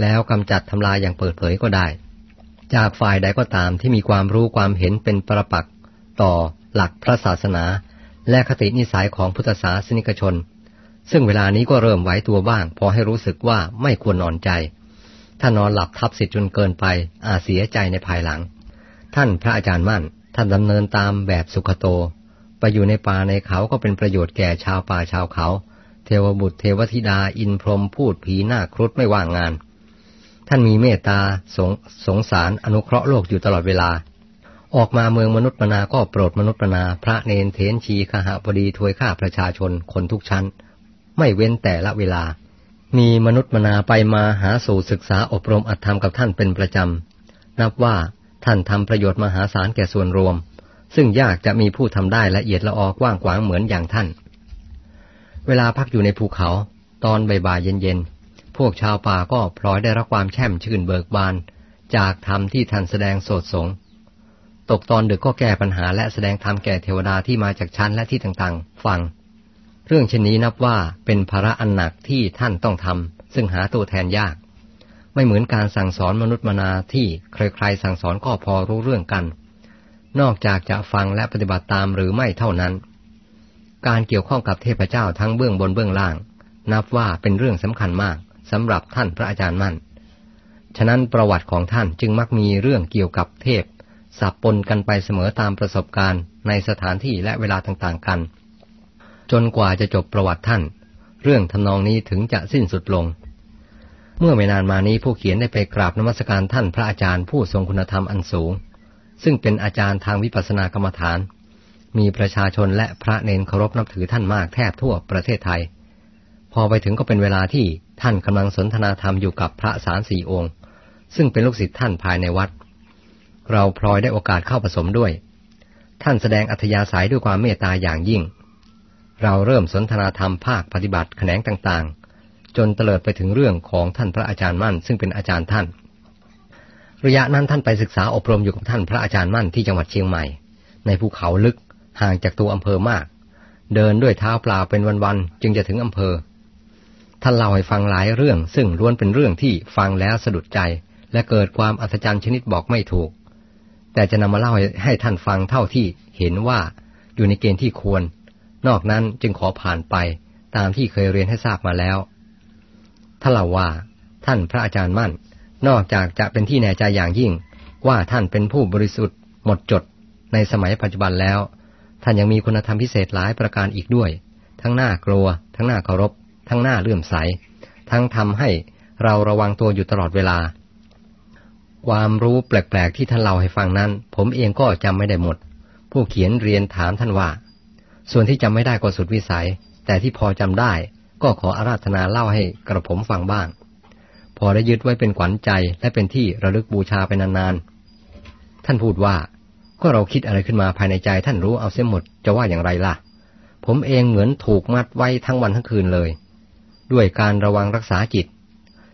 แล้วกำจัดทำลายอย่างเปิดเผยก็ได้ จากฝ่ายใดก็ตามที่มีความรู้ความเห็นเป็นประปักษ์ต่อหลักพระศาสนา และคตินิสัยของพุทธศาสนิกชน ซึ่งเวลานี้ก็เริ่มไหวตัวบ้าง พอให้รู้สึกว่าไม่ควรนอนใจ ถ้านอนหลับทับสิทธิ์จนเกินไปอาเสียใจในภายหลัง ท่านพระอาจารย์มั่น ท่านดำเนินตามแบบสุขโต ไปอยู่ในป่าในเขาก็เป็นประโยชน์แก่ชาวป่าชาวเขา เทวบุตรเทวธิดาอินพรหมพูดผีหน้าครุฑไม่ว่างงาน ท่านมีเมตตาสงสงสารอนุเคราะห์โลกอยู่ตลอดเวลา ออกมาเมืองมนุษย์มนาก็โปรดมนุษย์มนา พระเนนเทนชีขหบดีถวยข้าประชาชนคนทุกชั้น ไม่เว้นแต่ละเวลา มีมนุษย์มนาไปมาหาสู่ศึกษาอบรมอัตธรรมกับท่านเป็นประจำนับว่า ท่านทำประโยชน์มหาศาลแก่ส่วนรวม ซึ่งยากจะมีผู้ทำได้ละเอียดละออกว้างขวางเหมือนอย่างท่าน เวลาพักอยู่ในภูเขา ตอนบ่ายเย็นๆ พวกชาวป่าก็พลอยได้รับความแช่มชื่นเบิกบาน จากธรรมที่ท่านแสดงโสดสง ตกตอนดึกก็แก้ปัญหาและแสดงธรรมแก่เทวดาที่มาจากชั้นและที่ต่างๆ ฟัง เรื่องเช่นนี้นับว่าเป็นภาระอันหนักที่ท่านต้องทำซึ่งหาตัวแทนยาก ไม่เหมือนการสั่งสอนมนุษย์มนาที่ใครๆสั่งสอนก็พอรู้เรื่องกัน นอกจากจะฟังและปฏิบัติตามหรือไม่เท่านั้น การเกี่ยวข้องกับเทพเจ้าทั้งเบื้องบนเบื้องล่าง นับว่าเป็นเรื่องสำคัญมากสำหรับท่านพระอาจารย์มั่น ฉะนั้นประวัติของท่านจึงมักมีเรื่องเกี่ยวกับเทพสับปนกันไปเสมอตามประสบการณ์ในสถานที่และเวลาต่างๆกัน จนกว่าจะจบประวัติท่าน เรื่องทำนองนี้ถึงจะสิ้นสุดลง เมื่อไม่นานมานี้ผู้เขียนได้ไปกราบนมัสการท่านพระอาจารย์ผู้ทรงคุณธรรมอันสูง ซึ่งเป็นอาจารย์ทางวิปัสสนากรรมฐาน มีประชาชนและพระเนนเคารพนับถือท่านมากแทบทั่วประเทศไทย พอไปถึงก็เป็นเวลาที่ท่านกำลังสนทนาธรรมอยู่กับพระสารสี่องค์ ซึ่งเป็นลูกศิษย์ท่านภายในวัด เราพลอยได้โอกาสเข้าผสมด้วย ท่านแสดงอัธยาศัยด้วยความเมตตาอย่างยิ่ง เราเริ่มสนทนาธรรมภาคปฏิบัติแขนงต่างๆ จนเตลิดไปถึงเรื่องของท่านพระอาจารย์มั่น ซึ่งเป็นอาจารย์ท่าน ระยะนั้นท่านไปศึกษาอบรมอยู่กับท่านพระอาจารย์มั่นที่จังหวัดเชียงใหม่ ในภูเขาลึกห่างจากตัวอำเภอมาก เดินด้วยเท้าเปล่าเป็นวันๆจึงจะถึงอำเภอ ท่านเล่าให้ฟังหลายเรื่อง ซึ่งล้วนเป็นเรื่องที่ฟังแล้วสะดุดใจ และเกิดความอัศจรรย์ชนิดบอกไม่ถูก แต่จะนำมาเล่าให้ท่านฟังเท่าที่เห็นว่าอยู่ในเกณฑ์ที่ควร นอกนั้นจึงขอผ่านไปตามที่เคยเรียนให้ทราบมาแล้ว ท่าเล่าว่าท่านพระอาจารย์มั่น นอกจากจะเป็นที่แน่ใจอย่างยิ่ง ว่าท่านเป็นผู้บริสุทธิ์ หมดจด ในสมัยปัจจุบันแล้ว ท่านยังมีคุณธรรมพิเศษหลายประการอีกด้วย ทั้งหน้ากลัว ทั้งหน้าเคารพ ทั้งหน้าเลื่อมใส ทั้งทำให้เราระวังตัวอยู่ตลอดเวลา ความรู้แปลกๆที่ท่านเล่าให้ฟังนั้น ผมเองก็จำไม่ได้หมด ผู้เขียนเรียนถามท่านว่า ส่วนที่จำไม่ได้ก็สุดวิสัย แต่ที่พอจำได้ ก็ขออาราธนาเล่าให้กระผมฟังบ้าง พอได้ยึดไว้เป็นขวัญใจและเป็นที่ระลึกบูชาไปนานๆ ท่านพูดว่า ก็เราคิดอะไรขึ้นมาภายในใจท่านรู้เอาเสียหมดจะว่าอย่างไรล่ะ ผมเองเหมือนถูกมัดไว้ทั้งวันทั้งคืนเลย ด้วยการระวังรักษาจิต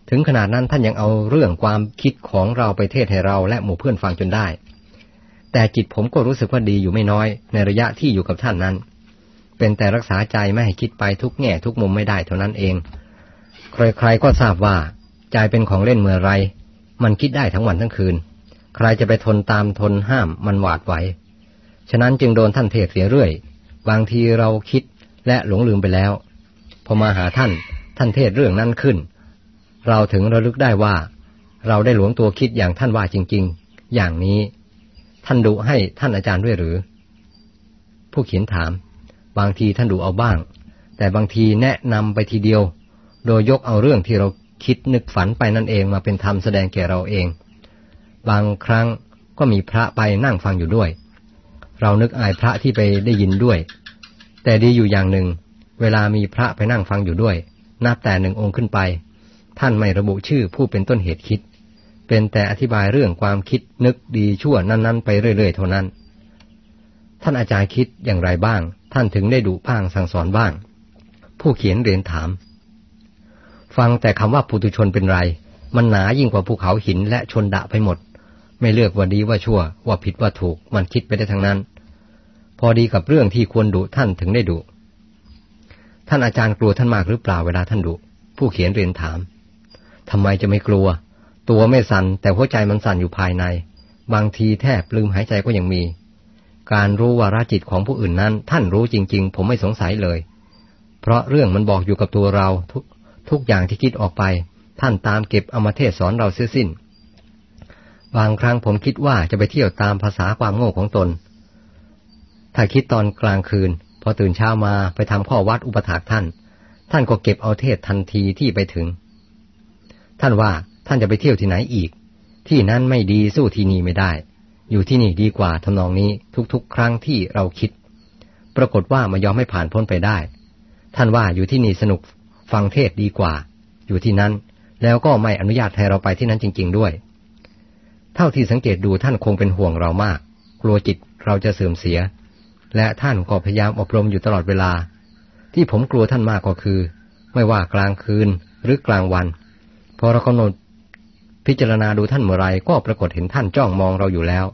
ถึงขนาดนั้นท่านยังเอาเรื่องความคิดของเราไปเทศให้เราและหมู่เพื่อนฟังจนได้ แต่จิตผมก็รู้สึกว่าดีอยู่ไม่น้อย ในระยะที่อยู่กับท่านนั้น เป็นแต่รักษาใจไม่ให้คิดไปทุกแง่ทุกมุมไม่ได้เท่านั้นเอง ใครๆก็ทราบว่า ใจเป็นของเล่นเมื่อไร มันคิดได้ทั้งวันทั้งคืน ใครจะไปทนตามทนห้ามมันหวาดไหว ฉะนั้นจึงโดนท่านเทศเสียเรื่อย บางทีเราคิดและหลงลืมไปแล้ว พอมาหาท่าน ท่านเทศเรื่องนั้นขึ้น เราถึงระลึกได้ว่า เราได้หลวงตัวคิดอย่างท่านว่าจริง ๆ อย่างนี้ ท่านดุให้ท่านอาจารย์ด้วยหรือ ผู้เขียนถาม บางทีท่านดุเอาบ้าง แต่บางทีแนะนำไปทีเดียว โดยยกเอาเรื่องที่เราคิดนึกฝันไปนั่นเองมาเป็นธรรมแสดงแก่เราเอง บางครั้งก็มีพระไปนั่งฟังอยู่ด้วย เรานึกอายพระที่ไปได้ยินด้วย แต่ดีอยู่อย่างหนึ่ง เวลามีพระไปนั่งฟังอยู่ด้วย นับแต่หนึ่งองค์ขึ้นไป ท่านไม่ระบุชื่อผู้เป็นต้นเหตุคิด เป็นแต่อธิบายเรื่องความคิดนึกดีชั่วนั้น ๆ ไปเรื่อย ๆ เท่านั้น ท่านอาจารย์คิดอย่างไรบ้าง ท่านถึงได้ดุบ้างสั่งสอนบ้าง ผู้เขียนเรียนถาม ฟังแต่คำว่าปุตุชนเป็นไร มันหนายิ่งกว่าภูเขาหินและชนดะไปหมด ไม่เลือกว่าดีว่าชั่ว ว่าผิดว่าถูก มันคิดไปได้ทั้งนั้น พอดีกับเรื่องที่ควรดุท่านถึงได้ดุท่านอาจารย์กลัวท่านมากหรือเปล่าเวลาท่านดุผู้เขียนเรียนถามทำไมจะไม่กลัว ตัวไม่สั่นแต่หัวใจมันสั่นอยู่ภายใน บางทีแทบลืมหายใจก็ยังมี การรู้วาระจิตของผู้อื่นนั้น ท่านรู้จริง ๆ ผมไม่สงสัยเลย เพราะเรื่องมันบอกอยู่กับตัวเราทุกทุกอย่างที่คิดออกไป ท่านตามเก็บเอามาเทศสอนเราเสียสิ้น บางครั้งผมคิดว่าจะไปเที่ยวตามภาษาความโง่ของตน ถ้าคิดตอนกลางคืน พอตื่นเช้ามาไปทำข้อวัดอุปถากท่าน ท่านก็เก็บเอาเทศทันทีที่ไปถึง ท่านว่าท่านจะไปเที่ยวที่ไหนอีก ที่นั้นไม่ดีสู้ที่นี่ไม่ได้ อยู่ที่นี่ดีกว่าทำนองนี้ทุกๆ ครั้งที่เราคิด ปรากฏว่าไม่ยอมให้ผ่านพ้นไปได้ ท่านว่าอยู่ที่นี่สนุกฟังเทศดีกว่า อยู่ที่นั้น แล้วก็ไม่อนุญาตให้เราไปที่นั้นจริง ๆ ด้วย เท่าที่สังเกตดูท่านคงเป็นห่วงเรามาก กลัวจิตเราจะเสื่อมเสีย และท่านก็พยายามอบรมอยู่ตลอดเวลา ที่ผมกลัวท่านมากก็คือ ไม่ว่ากลางคืนหรือกลางวัน พอเรากำหนด พิจารณาดูท่านเมื่อไรก็ปรากฏเห็นท่านจ้องมองเราอยู่แล้ว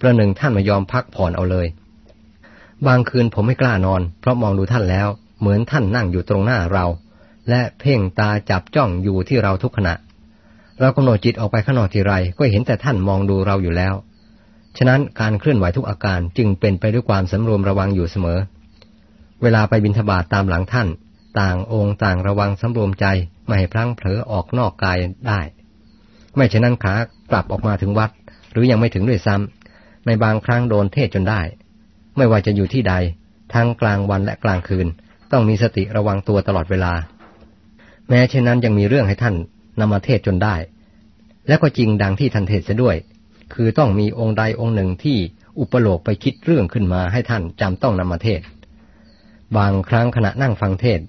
ประหนึ่งท่านไม่ยอมพักผ่อนเอาเลย บางคืนผมไม่กล้านอน เพราะมองดูท่านแล้ว เหมือนท่านนั่งอยู่ตรงหน้าเรา และเพ่งตาจับจ้องอยู่ที่เราทุกขณะ เรากำหนดจิตออกไปข้างนอกทีไรก็เห็นแต่ท่านมองดูเราอยู่แล้ว ฉะนั้นการเคลื่อนไหวทุกอาการจึงเป็นไปด้วยความสำรวมระวังอยู่เสมอ เวลาไปบินทบาทตามหลังท่าน ต่างองค์ต่างระวังสำรวมใจไม่ให้พลั้งเผลอออกนอกกายได้ ไม่เช่นนั้นขากลับออกมาถึงวัด หรือยังไม่ถึงด้วยซ้ำในบางครั้งโดนเทศจนได้ ไม่ว่าจะอยู่ที่ใด ทั้งกลางวันและกลางคืน ต้องมีสติระวังตัวตลอดเวลา แม้เช่นนั้นยังมีเรื่องให้ท่านนำมาเทศจนได้ และก็จริงดังที่ท่านเทศเสียด้วย คือต้องมีองค์ใดองค์หนึ่งที่อุปโลกไปคิดเรื่องขึ้นมาให้ท่านจำต้องนำมาเทศ บางครั้งขณะนั่งฟังเทศ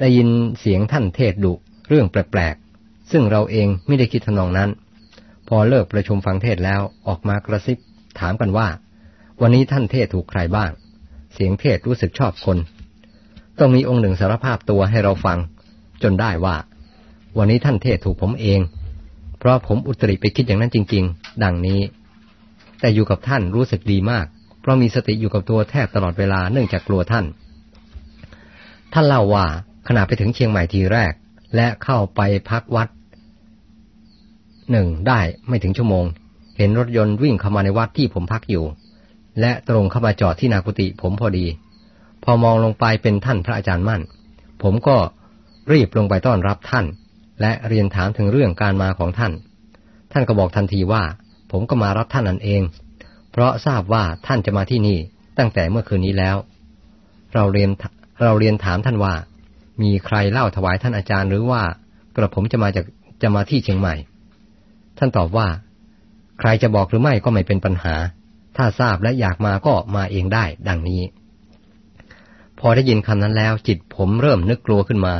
ได้ยินเสียงท่านเทศดุเรื่องแปลกๆ ซึ่งเราเองไม่ได้คิดทนองนั้น พอเลิกประชุมฟังเทศแล้วออกมากระซิบถามกันว่า วันนี้ท่านเทศถูกใครบ้าง เสียงเทศรู้สึกชอบคนต้องมีองค์หนึ่งสารภาพตัวให้เราฟัง จนได้ว่า วันนี้ท่านเทศถูกผมเอง เพราะผมอุตริไปคิดอย่างนั้นจริง ๆ ดังนี้ แต่อยู่กับท่านรู้สึกดีมาก เพราะมีสติอยู่กับตัวแทบตลอดเวลาเนื่องจากกลัวท่าน ท่านเล่าว่าขณะไปถึงเชียงใหม่ทีแรก และเข้าไปพักวัด หนึ่งได้ไม่ถึงชั่วโมง เห็นรถยนต์วิ่งเข้ามาในวัดที่ผมพักอยู่ และตรงเข้ามาจอดที่นากุติผมพอดี พอมองลงไปเป็นท่านพระอาจารย์มั่น ผมก็รีบลงไปต้อนรับท่าน และเรียนถามถึงเรื่องการมาของท่าน ท่านก็บอกทันทีว่า ผมก็มารับท่านนั่นเอง เพราะทราบว่าท่านจะมาที่นี่ตั้งแต่เมื่อคืนนี้แล้ว เราเรียนเราเรียนถามท่านว่า มีใครเล่าถวายท่านอาจารย์หรือว่ากระผมจะมาจากจะมาที่เชียงใหม่ ท่านตอบว่า ใครจะบอกหรือไม่ก็ไม่เป็นปัญหา ถ้าทราบและอยากมาก็มาเองได้ ดังนี้ พอได้ยินคำนั้นแล้ว จิตผมเริ่มนึกกลัวขึ้นมา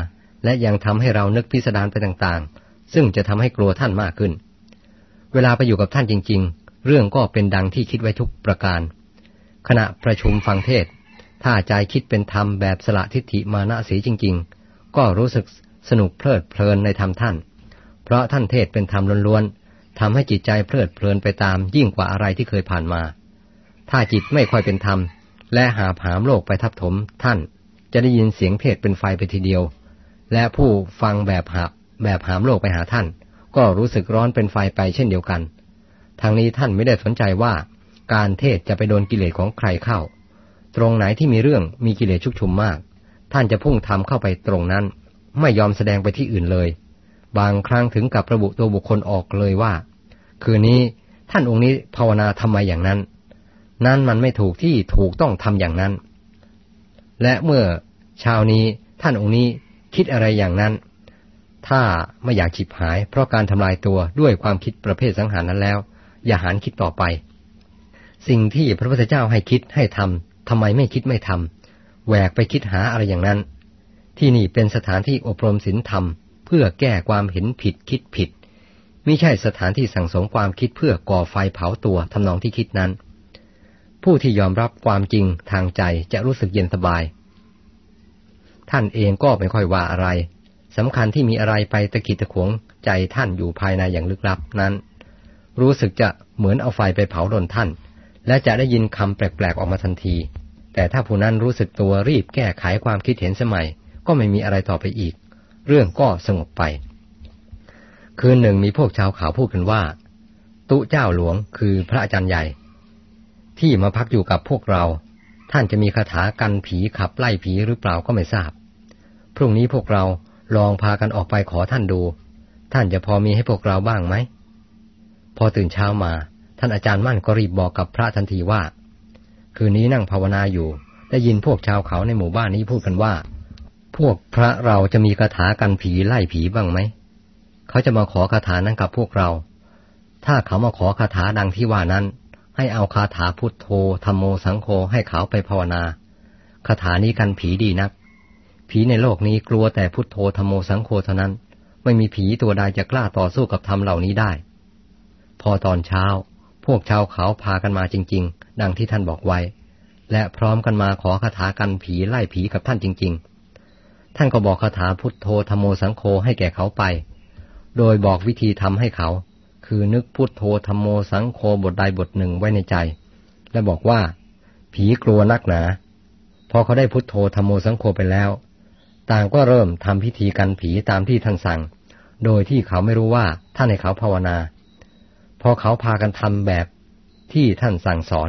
และยังทำให้เรานึกพิสดารไปต่างๆ ซึ่งจะทำให้กลัวท่านมากขึ้น เวลาไปอยู่กับท่านจริง ๆ เรื่องก็เป็นดังที่คิดไว้ทุกประการ ขณะประชุมฟังเทศ ถ้าใจคิดเป็นธรรมแบบสละทิฏฐิมานะสีจริง ๆ ก็รู้สึกสนุกเพลิดเพลินในธรรมท่าน เพราะท่านเทศเป็นธรรมล้วนๆ ทำให้จิตใจเพลิดเพลินไปตามยิ่งกว่าอะไรที่เคยผ่านมา ถ้าจิตไม่ค่อยเป็นธรรม และหาผามโลกไปทับถมท่านจะได้ยินเสียงเทศเป็นไฟไปทีเดียว และผู้ฟังแบบหาแบบหามโลกไปหาท่าน ก็รู้สึกร้อนเป็นไฟไปเช่นเดียวกัน ทางนี้ท่านไม่ได้สนใจว่า การเทศจะไปโดนกิเลสของใครเข้า ตรงไหนที่มีเรื่องมีกิเลสชุกชุมมาก ท่านจะพุ่งทำเข้าไปตรงนั้น ไม่ยอมแสดงไปที่อื่นเลย บางครั้งถึงกับระบุตัวบุคคลออกเลยว่า คืนนี้ท่านองค์นี้ภาวนาทำไมอย่างนั้น นั่นมันไม่ถูกที่ถูกต้องทำอย่างนั้น และเมื่อชาวนี้ท่านองค์นี้คิดอะไรอย่างนั้น ถ้าไม่อยากฉิบหาย เพราะการทำลายตัวด้วยความคิดประเภทสังหารนั้นแล้ว อย่าหารคิดต่อไป สิ่งที่พระพุทธเจ้าให้คิดให้ทำทำไมไม่คิดไม่ทำแหวกไปคิดหาอะไรอย่างนั้น ที่นี่เป็นสถานที่อบรมศีลธรรม เพื่อแก้ความเห็นผิดคิดผิด ไม่ใช่สถานที่สั่งสมความคิดเพื่อก่อไฟเผาตัวทำนองที่คิดนั้น ผู้ที่ยอมรับความจริงทางใจจะรู้สึกเย็นสบาย ท่านเองก็ไม่ค่อยว่าอะไรสำคัญที่มีอะไรไปตะกิดตะขวงใจท่านอยู่ภายในอย่างลึกลับนั้น รู้สึกจะเหมือนเอาไฟไปเผาโดนท่าน และจะได้ยินคำแปลกๆออกมาทันที แต่ถ้าผู้นั้นรู้สึกตัวรีบแก้ไขความคิดเห็นสมัย ก็ไม่มีอะไรต่อไปอีก เรื่องก็สงบไป คืนหนึ่งมีพวกชาวเขาพูดกันว่า ตุเจ้าหลวงคือพระอาจารย์ใหญ่ ที่มาพักอยู่กับพวกเรา ท่านจะมีคาถากันผีขับไล่ผีหรือเปล่าก็ไม่ทราบ พรุ่งนี้พวกเราลองพากันออกไปขอท่านดู ท่านจะพอมีให้พวกเราบ้างไหม พอตื่นเช้ามา ท่านอาจารย์มั่นก็รีบบอกกับพระทันทีว่า คืนนี้นั่งภาวนาอยู่ ได้ยินพวกชาวเขาในหมู่บ้านนี้พูดกันว่า พวกพระเราจะมีคาถากันผีไล่ผีบ้างไหม เขาจะมาขอคาถานั้นกับพวกเรา ถ้าเขามาขอคาถาดังที่ว่านั้น ให้เอาคาถาพุทโธธรรมโมสังโฆให้เขาไปภาวนา คาถานี้กันผีดีนัก ผีในโลกนี้กลัวแต่พุทโธธรรมโมสังโฆเท่านั้น ไม่มีผีตัวใดจะกล้าต่อสู้กับธรรมเหล่านี้ได้ พอตอนเช้า พวกชาวเขาพากันมาจริง ๆ ดังที่ท่านบอกไว้ และพร้อมกันมาขอคาถากันผีไล่ผีกับท่านจริง ๆ ท่านก็บอกคาถาพุทโธธรรมโมสังโฆให้แก่เขาไป โดยบอกวิธีทำให้เขา คือนึกพุทโธธรรมโมสังโฆบทใดบทหนึ่งไว้ในใจ และบอกว่า ผีกลัวนักหนา พอเขาได้พุทโธธรรมโมสังโฆไปแล้ว ต่างก็เริ่มทำพิธีกันผีตามที่ท่านสั่ง โดยที่เขาไม่รู้ว่าท่านให้เขาภาวนา พอเขาพากันทำแบบที่ท่านสั่งสอน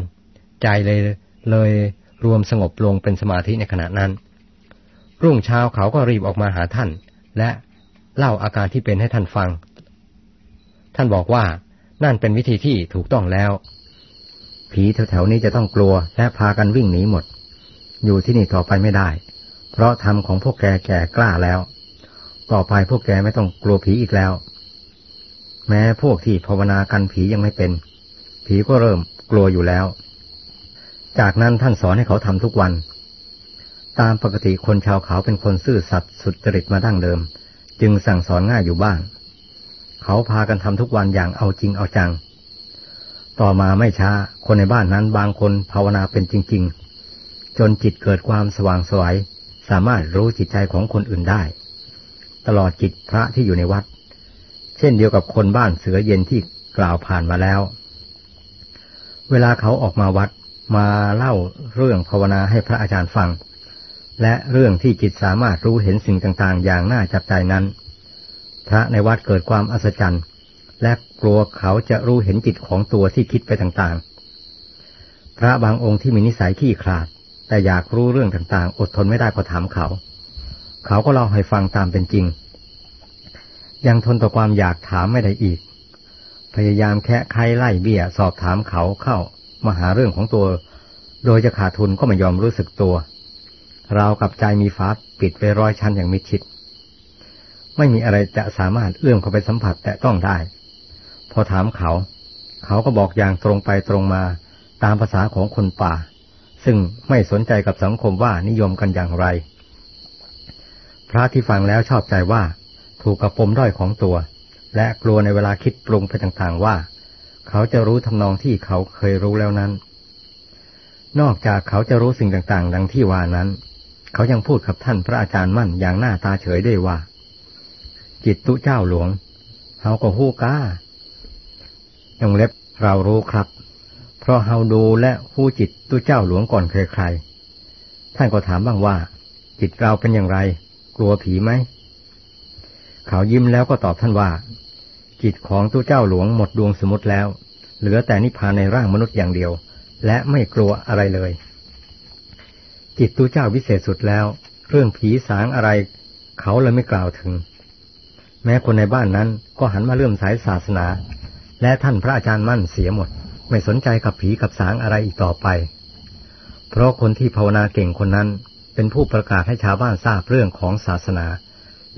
ใจเลยเลยรวมสงบลงเป็นสมาธิในขณะนั้น รุ่งเช้าเขาก็รีบออกมาหาท่าน และเล่าอาการที่เป็นให้ท่านฟัง ท่านบอกว่านั่นเป็นวิธีที่ถูกต้องแล้ว ผีแถวๆนี้จะต้องกลัวและพากันวิ่งหนีหมด อยู่ที่นี่ต่อไปไม่ได้ เพราะธรรมของพวกแกแก่กล้าแล้ว ต่อไปพวกแกไม่ต้องกลัวผีอีกแล้ว แม้พวกที่ภาวนากันผียังไม่เป็น ผีก็เริ่มกลัวอยู่แล้ว จากนั้นท่านสอนให้เขาทำทุกวัน ตามปกติคนชาวเขาเป็นคนซื่อสัตย์สุจริตมาดั้งเดิม จึงสั่งสอนง่ายอยู่บ้าง เขาพากันทำทุกวันอย่างเอาจริงเอาจัง ต่อมาไม่ช้าคนในบ้านนั้นบางคนภาวนาเป็นจริง ๆ จนจิตเกิดความสว่างสวยสามารถรู้จิตใจของคนอื่นได้ ตลอดจิตพระที่อยู่ในวัด เช่นเดียวกับคนบ้านเสือเย็นที่กล่าวผ่านมาแล้ว เวลาเขาออกมาวัดมาเล่าเรื่องภาวนาให้พระอาจารย์ฟัง และเรื่องที่จิตสามารถรู้เห็นสิ่งต่างๆ อย่างน่าจับใจนั้น พระในวัดเกิดความอัศจรรย์และกลัวเขาจะรู้เห็นจิตของตัวที่คิดไปต่างๆ พระบางองค์ที่มีนิสัยขี้ขลาด แต่อยากรู้เรื่องต่างๆ อดทนไม่ได้ก็ถามเขา เขาก็เล่าให้ฟังตามเป็นจริง ยังทนต่อความอยากถามไม่ได้อีก พยายามแค่ไขไล่เบี้ยสอบถามเขาเข้ามาหาเรื่องของตัว โดยจะขาดทุนก็ไม่ยอมรู้สึกตัว รากับใจมีฟ้าปิดไปร้อยชั้นอย่างมิดชิด ไม่มีอะไรจะสามารถเอื้อมเข้าไปสัมผัสแต่ต้องได้ พอถามเขา เขาก็บอกอย่างตรงไปตรงมาตามภาษาของคนป่า ซึ่งไม่สนใจกับสังคมว่านิยมกันอย่างไร พระที่ฟังแล้วชอบใจว่า ถูกกับปมด้อยของตัว และกลัวในเวลาคิดปรุงไปต่างๆว่า เขาจะรู้ทำนองที่เขาเคยรู้แล้วนั้น นอกจากเขาจะรู้สิ่งต่างๆ ดังที่ว่านั้น เขายังพูดกับท่านพระอาจารย์มั่นอย่างหน้าตาเฉยได้ว่า จิตตุเจ้าหลวงเฮาก็ฮู้ก้ายังเล็บเรารู้ครับ เพราะเฮาดูและฮู้จิตตุเจ้าหลวงก่อนใครๆท่านก็ถามบ้างว่า จิตเราเป็นอย่างไร กลัวผีไหมเขายิ้มแล้วก็ตอบท่านว่า จิตของตู้เจ้าหลวงหมดดวงสมุติแล้ว เหลือแต่นิพพานในร่างมนุษย์อย่างเดียว และไม่กลัวอะไรเลย จิตตู้เจ้าวิเศษสุดแล้ว เรื่องผีสางอะไร เขาเลยไม่กล่าวถึง แม้คนในบ้านนั้นก็หันมาเลื่อมสายศาสนา และท่านพระอาจารย์มั่นเสียหมด ไม่สนใจกับผีกับสางอะไรอีกต่อไป เพราะคนที่ภาวนาเก่งคนนั้น เป็นผู้ประกาศให้ชาวบ้านทราบเรื่องของศาสนา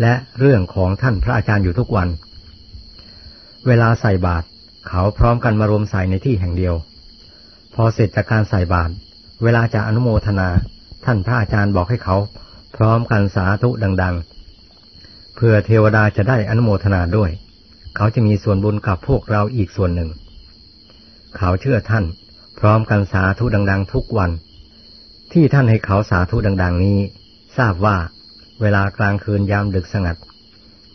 และเรื่องของท่านพระอาจารย์อยู่ทุกวัน เวลาใส่บาตรเขาพร้อมกันมารวมใส่ในที่แห่งเดียว พอเสร็จจากการใส่บาตรเวลาจะอนุโมทนา ท่านพระอาจารย์บอกให้เขา พร้อมกันสาธุดัง ๆ เพื่อเทวดาจะได้อนุโมทนาด้วย เขาจะมีส่วนบุญกับพวกเราอีกส่วนหนึ่ง เขาเชื่อท่าน พร้อมกันสาธุดัง ๆ ทุกวัน ที่ท่านให้เขาสาธุดัง ๆ นี้ ทราบว่าเวลากลางคืนยามดึกสงัด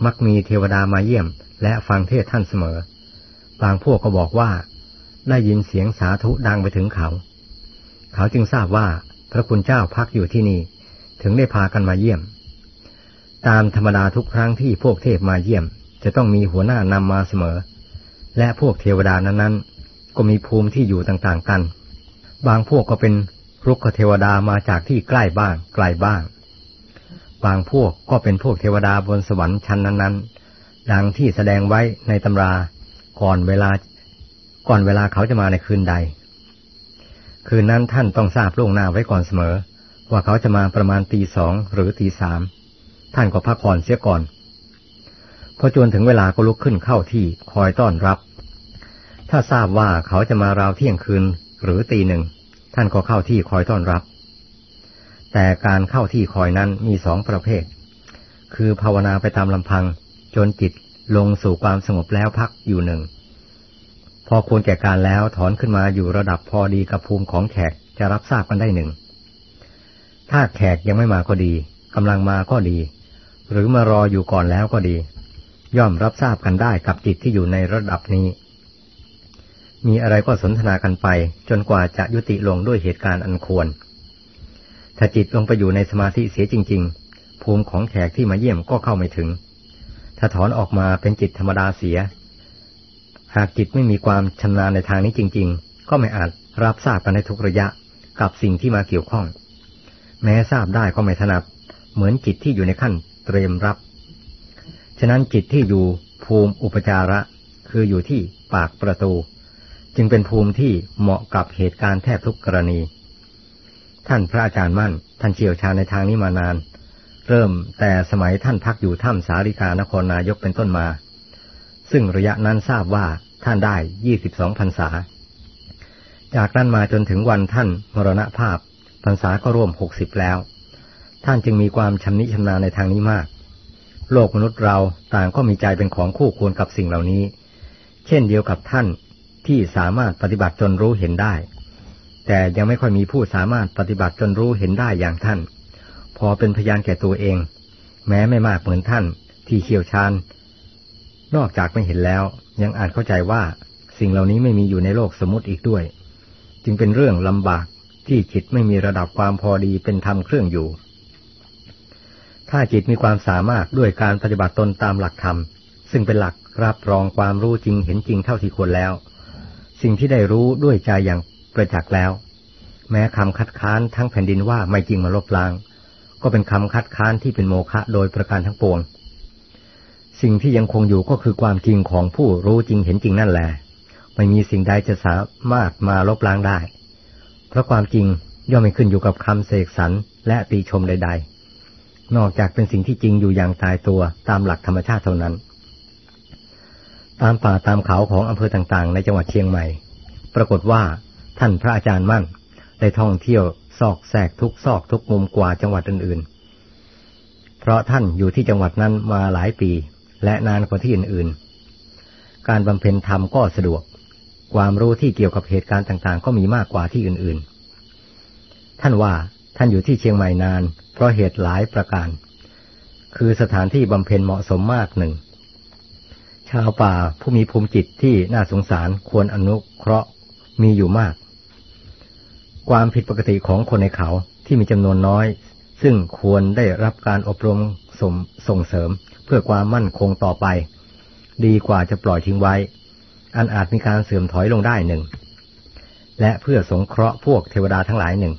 มักมีเทวดามาเยี่ยม และฟังเทศท่านเสมอ บางพวกก็บอกว่า ได้ยินเสียงสาธุดังไปถึงเขา เขาจึงทราบว่า ระคุณเจ้าพักอยู่ที่นี่ ถึงได้พากันมาเยี่ยม ตามธรรมดาทุกครั้งที่พวกเทพมาเยี่ยม จะต้องมีหัวหน้านำมาเสมอ และพวกเทวดานั้นๆ ก็มีภูมิที่อยู่ต่างๆกัน บางพวกก็เป็นรุกขเทวดามาจากที่ใกล้บ้างไกลบ้าง บางพวกก็เป็นพวกเทวดาบนสวรรค์ชั้นนั้นๆ ดังที่แสดงไว้ในตำราก่อนเวลาก่อนเวลาเขาจะมาในคืนใด คืนนั้นท่านต้องทราบล่วงหน้าไว้ก่อนเสมอ ว่าเขาจะมาประมาณตีสองหรือตีสามท่านก็พักผ่อนเสียก่อน พอจนถึงเวลาก็ลุกขึ้นเข้าที่คอยต้อนรับ ถ้าทราบว่าเขาจะมาราวเที่ยงคืนหรือตีหนึ่งท่านก็เข้าที่คอยต้อนรับ แต่การเข้าที่คอยนั้นมีสองประเภท คือภาวนาไปตามลำพัง จนจิตลงสู่ความสงบแล้วพักอยู่หนึ่ง พอควรแก่การแล้วถอนขึ้นมาอยู่ระดับพอดีกับภูมิของแขกจะรับทราบกันได้หนึ่ง ถ้าแขกยังไม่มาก็ดีกำลังมาก็ดี หรือมารออยู่ก่อนแล้วก็ดี ย่อมรับทราบกันได้กับจิตที่อยู่ในระดับนี้ มีอะไรก็สนทนากันไป จนกว่าจะยุติลงด้วยเหตุการณ์อันควร ถ้าจิตลงไปอยู่ในสมาธิเสียจริง ๆ ภูมิของแขกที่มาเยี่ยมก็เข้าไม่ถึง ถ้าถอนออกมาเป็นจิตธรรมดาเสีย หากจิตไม่มีความชำนาญในทางนี้จริง ๆ ก็ไม่อาจรับทราบกันในทุกระยะกับสิ่งที่มาเกี่ยวข้อง แม้ทราบได้ก็ไม่ถนัดเหมือนจิตที่อยู่ในขั้นเตรียมรับ ฉะนั้นจิตที่อยู่ภูมิอุปจาระ คืออยู่ที่ปากประตู จึงเป็นภูมิที่เหมาะกับเหตุการณ์แทบทุกกรณี ท่านพระอาจารย์มั่น ท่านเชี่ยวชาญในทางนี้มานาน เริ่มแต่สมัยท่านพักอยู่ถ้ำสาริกานครนายกเป็นต้นมา ซึ่งระยะนั้นทราบว่า ท่านได้ยี่สิบสองพรรษา จากนั้นมาจนถึงวันท่านมรณภาพพรรษาก็ร่วมหกสิบแล้ว ท่านจึงมีความชำนิชำนาญในทางนี้มาก โลกมนุษย์เราต่างก็มีใจเป็นของคู่ควรกับสิ่งเหล่านี้ เช่นเดียวกับท่านที่สามารถปฏิบัติจนรู้เห็นได้ แต่ยังไม่ค่อยมีผู้สามารถปฏิบัติจนรู้เห็นได้อย่างท่าน พอเป็นพยานแก่ตัวเอง แม้ไม่มากเหมือนท่านที่เชี่ยวชาญนอกจากไม่เห็นแล้ว ยังอาจเข้าใจว่าสิ่งเหล่านี้ไม่มีอยู่ในโลกสมมติอีกด้วย จึงเป็นเรื่องลำบากที่จิตไม่มีระดับความพอดีเป็นธรรมเครื่องอยู่ ถ้าจิตมีความสามารถด้วยการปฏิบัติตนตามหลักธรรม ซึ่งเป็นหลักรับรองความรู้จริงเห็นจริงเท่าที่ควรแล้ว สิ่งที่ได้รู้ด้วยใจอย่างประจักษ์แล้ว แม้คำคัดค้านทั้งแผ่นดินว่าไม่จริงมาลบล้าง ก็เป็นคำคัดค้านที่เป็นโมฆะโดยประการทั้งปวง สิ่งที่ยังคงอยู่ก็คือความจริงของผู้รู้จริงเห็นจริงนั่นแหละ ไม่มีสิ่งใดจะสามารถมาลบล้างได้ เพราะความจริงย่อมไม่ขึ้นอยู่กับคำเสกสรรและตีชมใด ๆ นอกจากเป็นสิ่งที่จริงอยู่อย่างตายตัวตามหลักธรรมชาติเท่านั้น ตามป่าตามเขาของอำเภอต่างๆ ในจังหวัดเชียงใหม่ ปรากฏว่าท่านพระอาจารย์มั่นได้ท่องเที่ยวซอกแซกทุกซอกทุกมุมกว่าจังหวัดอื่นๆ เพราะท่านอยู่ที่จังหวัดนั้นมาหลายปี และนานกว่าที่อื่นๆ การบำเพ็ญธรรมก็สะดวก ความรู้ที่เกี่ยวกับเหตุการณ์ต่างๆ ก็มีมากกว่าที่อื่นๆ ท่านว่าท่านอยู่ที่เชียงใหม่นาน เพราะเหตุหลายประการ คือสถานที่บำเพ็ญเหมาะสมมากหนึ่ง ชาวป่าผู้มีภูมิจิตที่น่าสงสารควรอนุเคราะห์มีอยู่มาก ความผิดปกติของคนในเขาที่มีจำนวนน้อย ซึ่งควรได้รับการอบรมส่งเสริม เพื่อความมั่นคงต่อไป ดีกว่าจะปล่อยทิ้งไว้ อันอาจมีการเสื่อมถอยลงได้หนึ่ง และเพื่อสงเคราะห์พวกเทวดาทั้งหลายหนึ่ง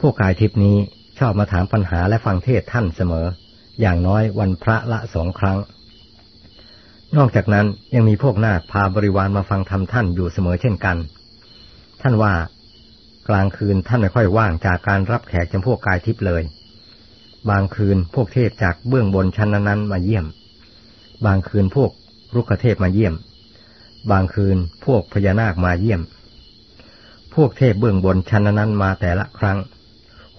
พวกกายทิพนี้ชอบมาถามปัญหาและฟังเทศท่านเสมอ อย่างน้อยวันพระละสองครั้ง นอกจากนั้นยังมีพวกนาคพาบริวารมาฟังธรรมท่านอยู่เสมอเช่นกัน ท่านว่ากลางคืนท่านไม่ค่อยว่างจากการรับแขกจำพวกกายทิพย์เลย บางคืนพวกเทพจากเบื้องบนชั้นนั้นมาเยี่ยม บางคืนพวกรุกขเทพมาเยี่ยม บางคืนพวกพญานาคมาเยี่ยม พวกเทพเบื้องบนชั้นนั้นมาแต่ละครั้ง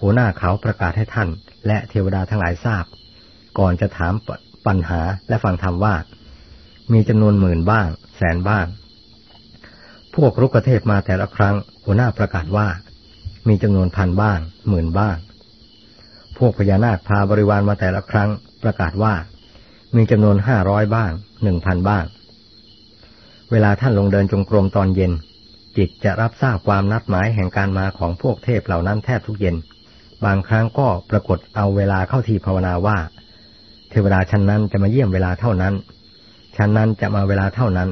หัวหน้าเขาประกาศให้ท่าน และเทวดาทั้งหลายทราบ ก่อนจะถามปัญหาและฟังธรรมว่า มีจำนวนหมื่นบ้าง แสนบ้าง พวกรุกเทพมาแต่ละครั้ง หัวหน้าประกาศว่า มีจำนวนพันบ้าง หมื่นบ้าง พวกพญานาคพาบริวารมาแต่ละครั้งประกาศว่า มีจำนวนห้าร้อยบ้างหนึ่งพันบ้าง เวลาท่านลงเดินจงกรมตอนเย็น จิตจะรับทราบความนัดหมายแห่งการมาของพวกเทพเหล่านั้นแทบทุกเย็น บางครั้งก็ปรากฏเอาเวลาเข้าที่ภาวนาว่า เทวดาชั้นนั้นจะมาเยี่ยมเวลาเท่านั้น ชั้นนั้นจะมาเวลาเท่านั้น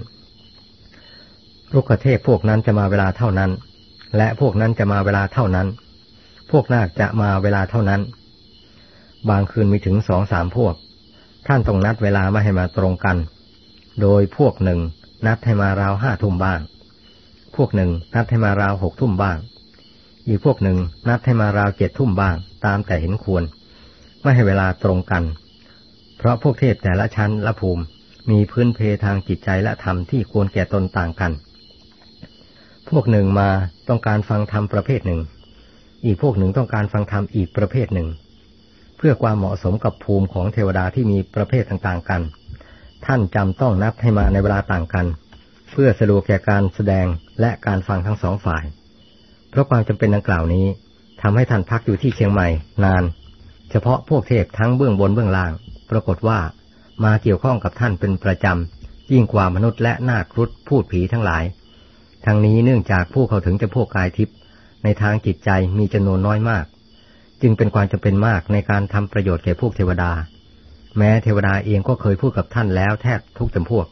ลูกเทพพวกนั้นจะมาเวลาเท่านั้น และพวกนั้นจะมาเวลาเท่านั้น พวกนาคจะมาเวลาเท่านั้น บางคืนมีถึงสองสามพวก ท่านต้องนัดเวลามาให้มาตรงกัน โดยพวกหนึ่งนัดให้มาราวห้าทุ่มบ้าง พวกหนึ่งนัดให้มาราวหกทุ่มบ้าง อีกพวกหนึ่งนัดให้มาราวเจ็ดทุ่มบ้าง ตามแต่เห็นควร ไม่ให้เวลาตรงกัน เพราะพวกเทพแต่ละชั้นละภูมิมีพื้นเพทางจิตใจและธรรมที่ควรแก่ตนต่างกัน พวกหนึ่งมาต้องการฟังธรรมประเภทหนึ่ง อีกพวกหนึ่งต้องการฟังธรรมอีกประเภทหนึ่ง เพื่อความเหมาะสมกับภูมิของเทวดาที่มีประเภทต่างๆกัน ท่านจำต้องนับให้มาในเวลาต่างกัน เพื่อสะดวกแก่การแสดงและการฟังทั้งสองฝ่าย เพราะความจำเป็นดังกล่าวนี้ทำให้ท่านพักอยู่ที่เชียงใหม่ นาน เฉพาะพวกเทพทั้งเบื้องบนเบื้องล่าง ปรากฏว่ามาเกี่ยวข้องกับท่านเป็นประจำยิ่งกว่ามนุษย์และนาครุฑพูดผีทั้งหลาย ทั้งนี้เนื่องจากผู้เขาถึงจะพวกกายทิพย์ในทางจิตใจมีจำนวนน้อยมาก จึงเป็นความจำเป็นมากในการทำประโยชน์แก่พวกเทวดา แม้เทวดาเองก็เคยพูดกับท่านแล้วแทบทุกจำพวก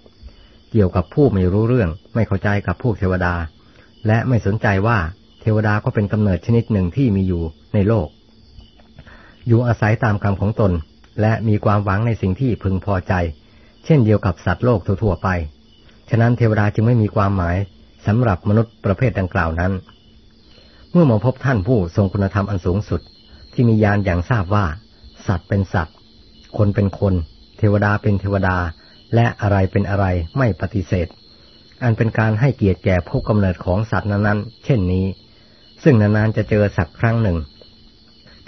เกี่ยวกับผู้ไม่รู้เรื่อง ไม่เข้าใจกับพวกเทวดา และไม่สนใจว่าเทวดาก็เป็นกำเนิดชนิดหนึ่งที่มีอยู่ในโลก อยู่อาศัยตามกรรมของตน และมีความหวังในสิ่งที่พึงพอใจ เช่นเดียวกับสัตว์โลกทั่วๆไป ฉะนั้นเทวดาจึงไม่มีความหมายสำหรับมนุษย์ประเภทดังกล่าวนั้น เมื่อมาพบท่านผู้ทรงคุณธรรมอันสูงสุด ที่มีญาณอย่างทราบว่า สัตว์เป็นสัตว์ คนเป็นคน เทวดาเป็นเทวดา และอะไรเป็นอะไรไม่ปฏิเสธ อันเป็นการให้เกียรติแก่ภพกำเนิดของสัตว์นั้นๆ เช่นนี้ ซึ่งนานๆจะเจอสักครั้งหนึ่ง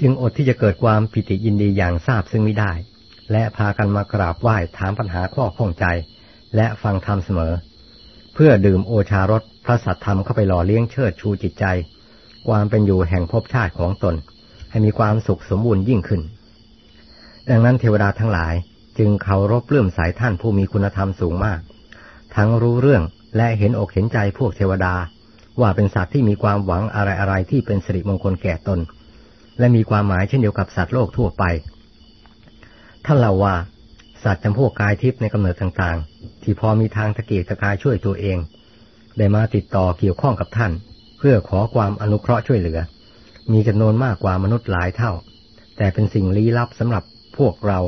จึงอดที่จะเกิดความปิติยินดีอย่างทราบซึ่งไม่ได้ และพากันมากราบไหว้ถามปัญหาข้อข้องใจ และฟังธรรมเสมอ เพื่อดื่มโอชารสพระสัตธรรมเข้าไปหล่อเลี้ยงเชิดชูจิตใจ ความเป็นอยู่แห่งภพชาติของตน ให้มีความสุขสมบูรณ์ยิ่งขึ้น ดังนั้นเทวดาทั้งหลายจึงเคารพเลื่อมสายท่านผู้มีคุณธรรมสูงมาก ทั้งรู้เรื่องและเห็นอกเห็นใจพวกเทวดา ว่าเป็นสัตว์ที่มีความหวังอะไรอะไรที่เป็นสิริมงคลแก่ตน และมีความหมายเช่นเดียวกับสัตว์โลกทั่วไป ท่านเล่าว่าสัตว์จำพวกกายทิพย์ในกำเนิดต่างๆ ที่พอมีทางตะเกียกตะกายช่วยตัวเอง ได้มาติดต่อเกี่ยวข้องกับท่าน เพื่อขอความอนุเคราะห์ช่วยเหลือ มีจำนวนมากกว่ามนุษย์หลายเท่า แต่เป็นสิ่งลี้ลับสำหรับพวกเรา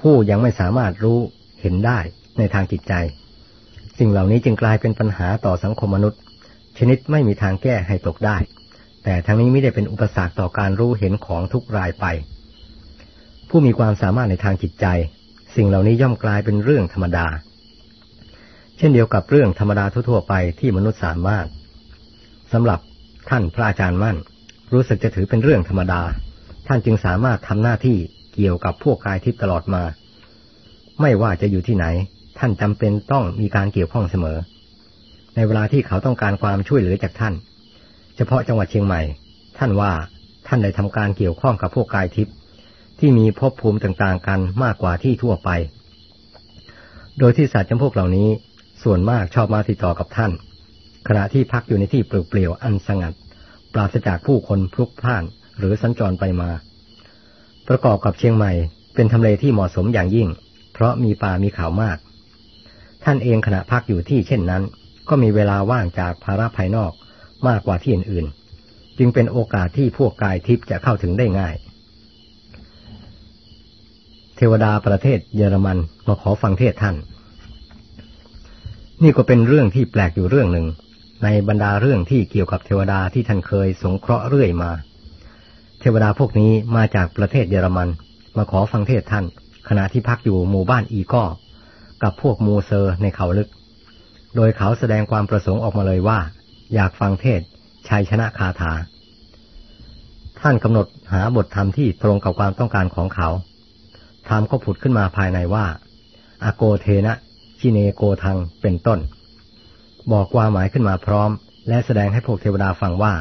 ผู้ยังไม่สามารถรู้เห็นได้ในทางจิตใจ สิ่งเหล่านี้จึงกลายเป็นปัญหาต่อสังคมมนุษย์ ชนิดไม่มีทางแก้ให้ตกได้ แต่ทั้งนี้ไม่ได้เป็นอุปสรรคต่อการรู้เห็นของทุกรายไป ผู้มีความสามารถในทางจิตใจ สิ่งเหล่านี้ย่อมกลายเป็นเรื่องธรรมดา เช่นเดียวกับเรื่องธรรมดาทั่วๆไปที่มนุษย์สามารถสำหรับท่านพระอาจารย์มั่น รู้สึกจะถือเป็นเรื่องธรรมดา ท่านจึงสามารถทำหน้าที่เกี่ยวกับพวกกายทิพย์ตลอดมา ไม่ว่าจะอยู่ที่ไหน ท่านจำเป็นต้องมีการเกี่ยวข้องเสมอ ในเวลาที่เขาต้องการความช่วยเหลือจากท่าน เฉพาะจังหวัดเชียงใหม่ ท่านว่าท่านได้ทำการเกี่ยวข้องกับพวกกายทิพย์ที่มีภพภูมิต่างๆ กันมากกว่าที่ทั่วไป โดยที่สัตว์จำพวกเหล่านี้ส่วนมากชอบมาติดต่อกับท่าน ขณะที่พักอยู่ในที่เปลี่ยวอันสงัด ปราศจากผู้คนพลุกพล่านหรือสัญจรไปมา ประกอบกับเชียงใหม่เป็นทำเลที่เหมาะสมอย่างยิ่ง เพราะมีป่ามีเขามาก ท่านเองขณะพักอยู่ที่เช่นนั้น ก็มีเวลาว่างจากภาระภายนอกมากกว่าที่อื่นๆ จึงเป็นโอกาสที่พวกกายทิพย์จะเข้าถึงได้ง่าย เทวดาประเทศเยอรมันมาขอฟังเทศท่าน นี่ก็เป็นเรื่องที่แปลกอยู่เรื่องหนึ่ง ในบรรดาเรื่องที่เกี่ยวกับเทวดาที่ท่านเคยสงเคราะห์เรื่อยมา เทวดาพวกนี้มาจากประเทศเยอรมัน มาขอฟังเทศท่าน ขณะที่พักอยู่หมู่บ้านอีก้อกับพวกมูเซอร์ในเขาลึก โดยเขาแสดงความประสงค์ออกมาเลยว่า อยากฟังเทศชัยชนะคาถา ท่านกำหนดหาบทธรรมที่ตรงกับความต้องการของเขาธรรมก็ผุดขึ้นมาภายในว่า อโกเทนะชิเนโกทังเป็นต้น บอกความหมายขึ้นมาพร้อม และแสดงให้พวกเทวดาฟังว่า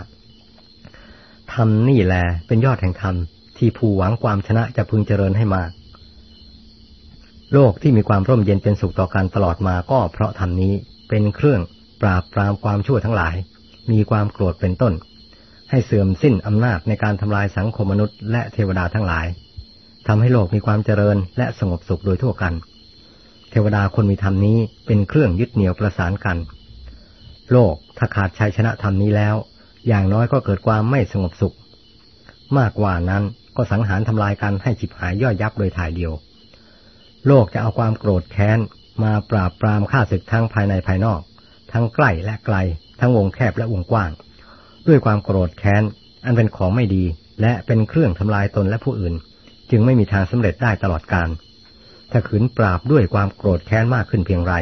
ธรรมนี่แหละเป็นยอดแห่งธรรมที่ผู้หวังความชนะจะพึงเจริญให้มาก โลกที่มีความร่มเย็นเป็นสุขต่อกันตลอดมาก็เพราะธรรมนี้เป็นเครื่องปราบปรามความชั่วทั้งหลาย มีความโกรธเป็นต้น ให้เสื่อมสิ้นอำนาจในการทำลายสังคมมนุษย์และเทวดาทั้งหลายทำให้โลกมีความเจริญและสงบสุขโดยทั่วกัน เทวดาคนมีธรรมนี้เป็นเครื่องยึดเหนี่ยวประสานกัน โลกถ้าขาดชัยชนะธรรมนี้แล้ว อย่างน้อยก็เกิดความไม่สงบสุข มากกว่านั้นก็สังหารทำลายกันให้ฉิบหายย่อยยับโดยถ่ายเดียว โลกจะเอาความโกรธแค้นมาปราบปรามฆ่าศึกทั้งภายในภายนอก ทั้งใกล้และไกล ทั้งวงแคบและวงกว้าง ด้วยความโกรธแค้นอันเป็นของไม่ดี และเป็นเครื่องทำลายตนและผู้อื่น จึงไม่มีทางสำเร็จได้ตลอดกาลถ้าขืนปราบด้วยความโกรธแค้นมากขึ้นเพียงไร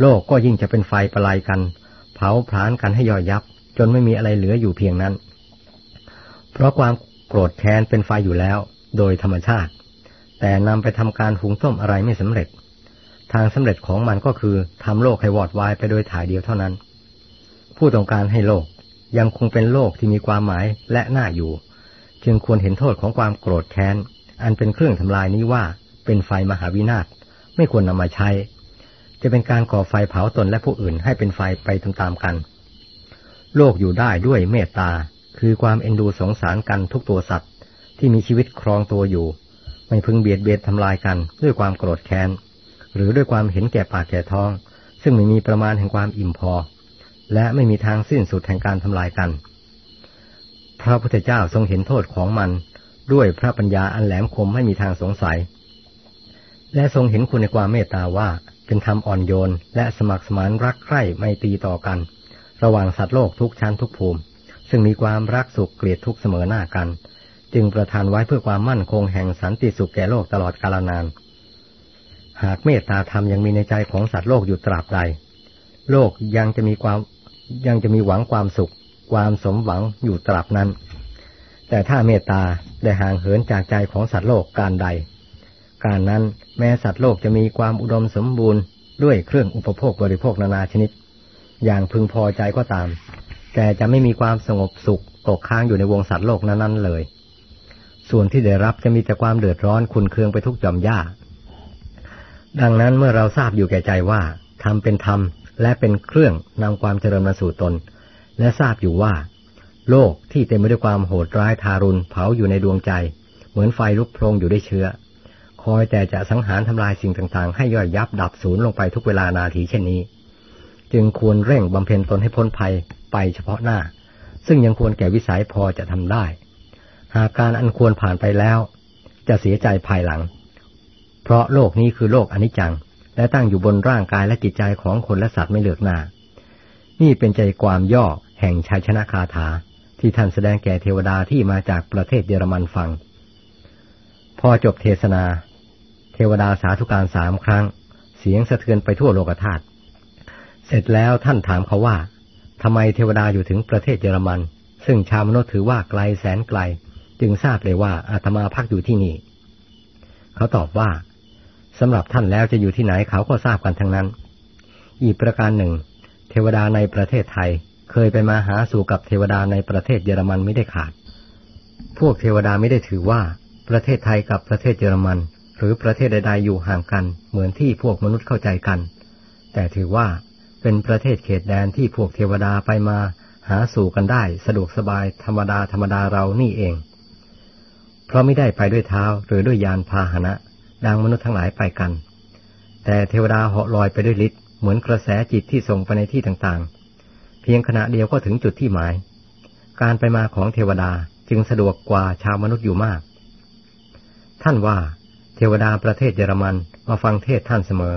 โลกก็ยิ่งจะเป็นไฟประลายกัน ผาผลาญกันให้ย่อยยับ จนไม่มีอะไรเหลืออยู่เพียงนั้น เพราะความโกรธแค้นเป็นไฟอยู่แล้ว โดยธรรมชาติ แต่นำไปทำการหุงต้มอะไรไม่สำเร็จ ทางสำเร็จของมันก็คือทำโลกให้วอดวายไปโดยถ่ายเดียวเท่านั้น ผู้ต้องการให้โลกยังคงเป็นโลกที่มีความหมายและน่าอยู่ จึงควรเห็นโทษของความโกรธแค้น อันเป็นเครื่องทำลายนี้ว่าเป็นไฟมหาวินาศไม่ควรนำมาใช้ จะเป็นการก่อไฟเผาตนและผู้อื่นให้เป็นไฟไปตามๆกัน โลกอยู่ได้ด้วยเมตตา คือความเอ็นดูสงสารกันทุกตัวสัตว์ ที่มีชีวิตครองตัวอยู่ ไม่พึงเบียดเบียนทำลายกันด้วยความโกรธแค้น หรือด้วยความเห็นแก่ปากแก่ท้อง ซึ่งไม่มีประมาณแห่งความอิ่มพอ และไม่มีทางสิ้นสุดแห่งการทำลายกัน พระพุทธเจ้าทรงเห็นโทษของมัน ด้วยพระปัญญาอันแหลมคมไม่มีทางสงสัย และทรงเห็นคุณในความเมตตาว่า เป็นธรรมอ่อนโยน และสมัครสมานรักใคร่ไม่ตีต่อกัน ระหว่างสัตว์โลกทุกชั้นทุกภูมิ ซึ่งมีความรักสุขเกลียดทุกเสมอหน้ากัน จึงประทานไว้เพื่อความมั่นคงแห่งสันติสุขแก่โลกตลอดกาลนาน หากเมตตาธรรมยังมีในใจของสัตว์โลกอยู่ตราบใด โลกยังจะมีความยังจะมีหวังความสุข ความสมหวังอยู่ตราบนั้น แต่ถ้าเมตตาได้ห่างเหินจากใจของสัตว์โลกการใด การนั้น แม้สัตว์โลกจะมีความอุดมสมบูรณ์ ด้วยเครื่องอุปโภคบริโภคนานาชนิด อย่างพึงพอใจก็ตาม แต่จะไม่มีความสงบสุขตกค้างอยู่ในวงสัตว์โลกนั้นๆเลย ส่วนที่ได้รับจะมีแต่ความเดือดร้อนคุณเคืองไปทุกจอมย่าดังนั้นเมื่อเราทราบอยู่แก่ใจว่าทำเป็นธรรมและเป็นเครื่องนำความเจริญมาสู่ตน และทราบอยู่ว่า โลกที่เต็มไปด้วยความโหดร้ายทารุณเผาอยู่ในดวงใจ เหมือนไฟลุกโพลงอยู่ด้วยเชื้อ คอยแต่จะสังหารทำลายสิ่งต่างๆ ให้ย่อยยับดับศูนย์ลงไปทุกเวลานาทีเช่นนี้ จึงควรเร่งบำเพ็ญตนให้พ้นภัยไปเฉพาะหน้า ซึ่งยังควรแก่วิสัยพอจะทำได้ หากการอันควรผ่านไปแล้ว จะเสียใจภายหลัง เพราะโลกนี้คือโลกอนิจจัง และตั้งอยู่บนร่างกายและจิตใจของคนและสัตว์ไม่เลือกหน้า นี่เป็นใจความย่อแห่งชัยชนะคาถาที่ท่านแสดงแก่เทวดาที่มาจากประเทศเยอรมันฟัง พอจบเทศนา เทวดาสาธุการสามครั้ง เสียงสะเทือนไปทั่วโลกธาตุเสร็จแล้วท่านถามเขาว่าทำไมเทวดาอยู่ถึงประเทศเยอรมัน ซึ่งชาวมนุษย์ถือว่าไกลแสนไกล จึงทราบเลยว่าอาตมาพักอยู่ที่นี่ เขาตอบว่าสำหรับท่านแล้วจะอยู่ที่ไหนเขาก็ทราบกันทั้งนั้น อีกประการหนึ่ง เทวดาในประเทศไทยเคยไปมาหาสู่กับเทวดาในประเทศเยอรมันไม่ได้ขาด พวกเทวดาไม่ได้ถือว่าประเทศไทยกับประเทศเยอรมัน หรือประเทศใดๆอยู่ห่างกันเหมือนที่พวกมนุษย์เข้าใจกัน แต่ถือว่าเป็นประเทศเขตแดนที่พวกเทวดาไปมาหาสู่กันได้สะดวกสบายธรรมดาธรรมดาเรานี่เอง เพราะไม่ได้ไปด้วยเท้าหรือด้วยยานพาหนะ ดังมนุษย์ทั้งหลายไปกัน แต่เทวดาเหาะลอยไปด้วยฤทธิ์เหมือนกระแสจิตที่ส่งไปในที่ต่างๆ เพียงขณะเดียวก็ถึงจุดที่หมาย การไปมาของเทวดาจึงสะดวกกว่าชาวมนุษย์อยู่มาก ท่านว่า วดาประเทศเยอรมันมาฟังเทศท่านเสมอ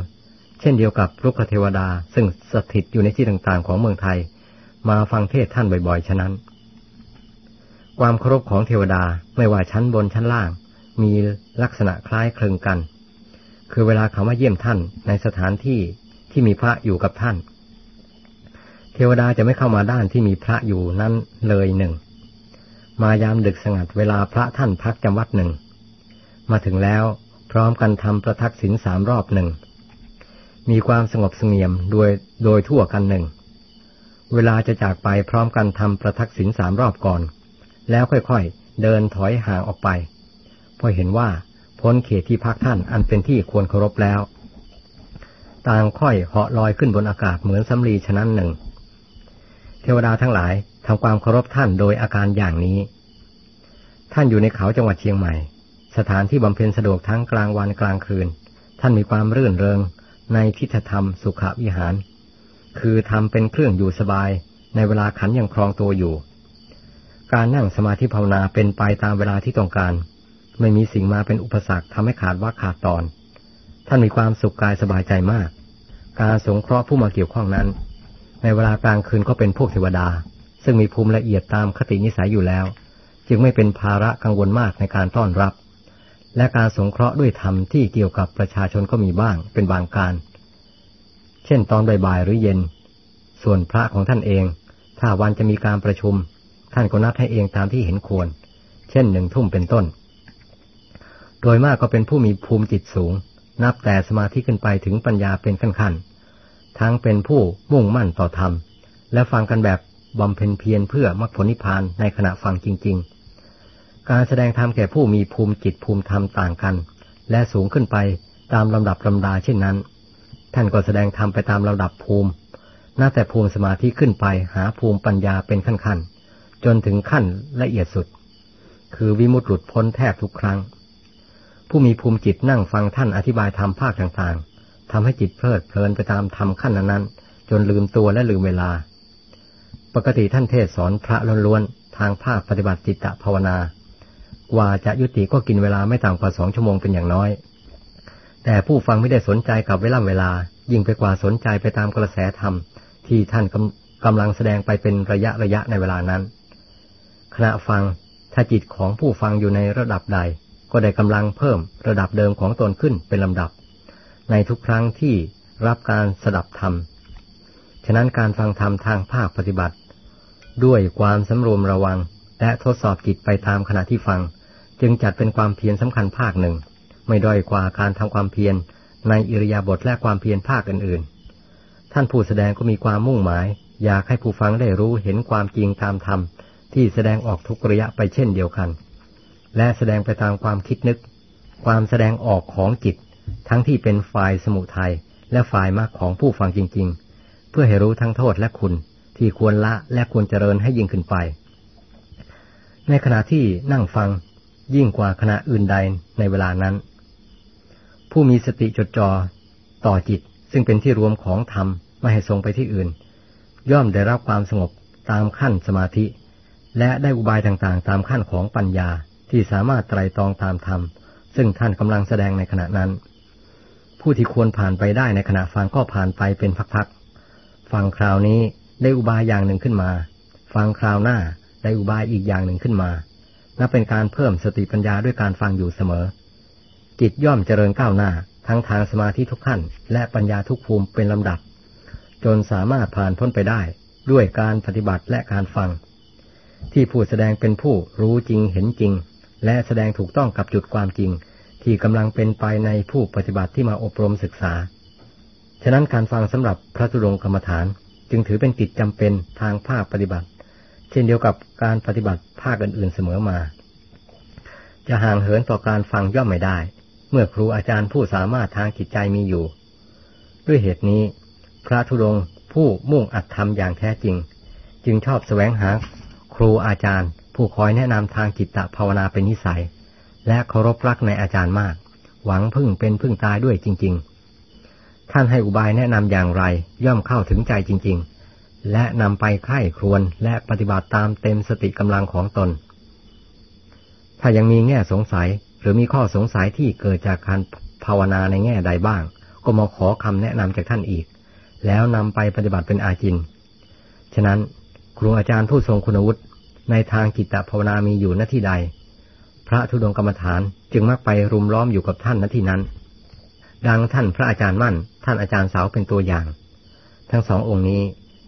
เช่นเดียวกับลูกเทวดาซึ่งสถิตอยู่ในที่ต่างๆ ของเมืองไทย มาฟังเทศท่านบ่อยๆ ฉะนั้น ความเคารพของเทวดาไม่ว่าชั้นบนชั้นล่าง มีลักษณะคล้ายคลึงกัน คือเวลาเขามาเยี่ยมท่านในสถานที่ที่มีพระอยู่กับท่าน เทวดาจะไม่เข้ามาด้านที่มีพระอยู่นั้นเลยหนึ่ง มายามดึกสงัดเวลาพระท่านพักจำวัดหนึ่ง มาถึงแล้ว ร้อมกันทำประทักษิณสามรอบหนึ่ง มีความสงบสงเงียมโดยโดยทั่วกันหนึ่ง เวลาจะจากไปพร้อมกันทำประทักษิณสามรอบก่อน แล้วค่อยๆ เดินถอยห่างออกไป พอเห็นว่าพ้นเขตที่พักท่านอันเป็นที่ควรเคารพแล้ว ต่างค่อยเหาะลอยขึ้นบนอากาศเหมือนสำลีฉะนั้นหนึ่ง เทวดาทั้งหลายทำความเคารพท่านโดยอาการอย่างนี้ ท่านอยู่ในเขาจังหวัดเชียงใหม่ สถานที่บำเพ็ญสะดวกทั้งกลางวันกลางคืน ท่านมีความรื่นเริงในทิฏฐธรรมสุขวิหาร คือทำเป็นเครื่องอยู่สบายในเวลาขันยังครองตัวอยู่ การนั่งสมาธิภาวนาเป็นไปตามเวลาที่ต้องการ ไม่มีสิ่งมาเป็นอุปสรรคทำให้ขาดว่าขาดตอน ท่านมีความสุขกายสบายใจมาก การสงเคราะห์ผู้มาเกี่ยวข้องนั้น ในเวลากลางคืนก็เป็นพวกเทวดา ซึ่งมีภูมิละเอียดตามคตินิสัยอยู่แล้ว จึงไม่เป็นภาระกังวลมากในการต้อนรับ และการสงเคราะห์ด้วยธรรมที่เกี่ยวกับประชาชนก็มีบ้างเป็นบางการ เช่นตอนบ่ายหรือเย็น ส่วนพระของท่านเอง ถ้าวันจะมีการประชุม ท่านก็นัดให้เองตามที่เห็นควร เช่นหนึ่งทุ่มเป็นต้น โดยมากก็เป็นผู้มีภูมิจิตสูง นับแต่สมาธิขึ้นไปถึงปัญญาเป็นขั้นๆ ทั้งเป็นผู้มุ่งมั่นต่อธรรม และฟังกันแบบบำเพ็ญเพียรเพื่อมรรคผลนิพพานในขณะฟังจริง ๆ การแสดงธรรมแก่ผู้มีภูมิจิตภูมิธรรมต่างกัน และสูงขึ้นไปตามลำดับลำดาเช่นนั้น ท่านก็แสดงธรรมไปตามลำดับภูมิน่าแต่ภูมิสมาธิขึ้นไปหาภูมิปัญญาเป็นขั้นๆจนถึงขั้นละเอียดสุด คือวิมุตติหลุดพ้นแทบทุกครั้ง ผู้มีภูมิจิตนั่งฟังท่านอธิบายธรรมภาคต่างๆทำให้จิตเพลิดเพลินไปตามธรรมขั้นนั้นจนลืมตัวและลืมเวลา ปกติท่านเทศสอนพระล้วนๆทางภาคปฏิบัติจิตตภาวนา กว่าจะยุติก็กินเวลาไม่ต่ำกว่าสองชั่วโมงเป็นอย่างน้อย แต่ผู้ฟังไม่ได้สนใจกับเวลาเวลา ยิ่งไปกว่าสนใจไปตามกระแสธรรม ที่ท่านกำกำลังแสดงไปเป็นระยะระยะในเวลานั้น ขณะฟังถ้าจิตของผู้ฟังอยู่ในระดับใด ก็ได้กำลังเพิ่มระดับเดิมของตนขึ้นเป็นลำดับ ในทุกครั้งที่รับการสดับธรรม ฉะนั้นการฟังธรรมทางภาคปฏิบัติ ด้วยความสำรวมระวัง และทดสอบจิตไปตามขณะที่ฟัง จึงจัดเป็นความเพียรสำคัญภาคหนึ่ง ไม่ด้อยกว่าการทำความเพียรในอิริยาบถและความเพียรภาคอื่นๆ ท่านผู้แสดงก็มีความมุ่งหมาย อยากให้ผู้ฟังได้รู้เห็นความจริงตามธรรมที่แสดงออกทุกระยะไปเช่นเดียวกัน และแสดงไปตามความคิดนึก ความแสดงออกของจิต ทั้งที่เป็นฝ่ายสมุทัยและฝ่ายมรรคของผู้ฟังจริง ๆ เพื่อให้รู้ทั้งโทษและคุณที่ควรละและควรเจริญให้ยิ่งขึ้นไป ในขณะที่นั่งฟังยิ่งกว่าขณะอื่นใดในเวลานั้น ผู้มีสติจดจ่อต่อจิตซึ่งเป็นที่รวมของธรรมไม่ให้ทรงไปที่อื่น ย่อมได้รับความสงบตามขั้นสมาธิ และได้อุบายต่างๆ ตามขั้นของปัญญาที่สามารถไตรตรองตามธรรม ซึ่งท่านกำลังแสดงในขณะนั้น ผู้ที่ควรผ่านไปได้ในขณะฟังก็ผ่านไปเป็นพักๆฟังคราวนี้ได้อุบายอย่างหนึ่งขึ้นมา ฟังคราวหน้า ได้อุบายอีกอย่างหนึ่งขึ้นมา นับเป็นการเพิ่มสติปัญญาด้วยการฟังอยู่เสมอ จิตย่อมเจริญก้าวหน้า ทั้งทางสมาธิทุกขั้น และปัญญาทุกภูมิเป็นลำดับ จนสามารถผ่านพ้นไปได้ ด้วยการปฏิบัติและการฟัง ที่ผู้แสดงเป็นผู้รู้จริงเห็นจริง และแสดงถูกต้องกับจุดความจริง ที่กำลังเป็นไปในผู้ปฏิบัติที่มาอบรมศึกษา ฉะนั้นการฟังสำหรับพระธุรงกรรมฐาน จึงถือเป็นกิจจำเป็นทางภาคปฏิบัติ ช่นเดียวกับการปฏิบัติภาคอื่นๆเสมอมา จะห่างเหินต่อการฟังย่อมไม่ได้ เมื่อครูอาจารย์ผู้สามารถทางจิตใจมีอยู่ ด้วยเหตุนี้ พระธุรงผู้มุ่งอัดทำอย่างแท้จริง จึงชอบแสวงหาครูอาจารย์ ผู้คอยแนะนำทางจิตตภาวนาเป็นนิสัย และเคารพรักในอาจารย์มาก หวังพึ่งเป็นพึ่งตายด้วยจริง ๆ ท่านให้อุบายแนะนำอย่างไร ย่อมเข้าถึงใจจริง ๆ และนำไปไข้ครวนและปฏิบัติตามเต็มสติกำลังของตน ถ้ายังมีแง่สงสัยหรือมีข้อสงสัยที่เกิดจากการภาวนาในแง่ใดบ้าง ก็มาขอคำแนะนำจากท่านอีก แล้วนำไปปฏิบัติเป็นอาจิน ฉะนั้นครูอาจารย์ผู้ทรงคุณวุฒิในทางจิตตภาวนามีอยู่ณที่ใด พระธุดงกรรมฐานจึงมักไปรุมล้อมอยู่กับท่านณที่นั้น ดังท่านพระอาจารย์มั่น ท่านอาจารย์สาวเป็นตัวอย่าง ทั้งสององค์นี้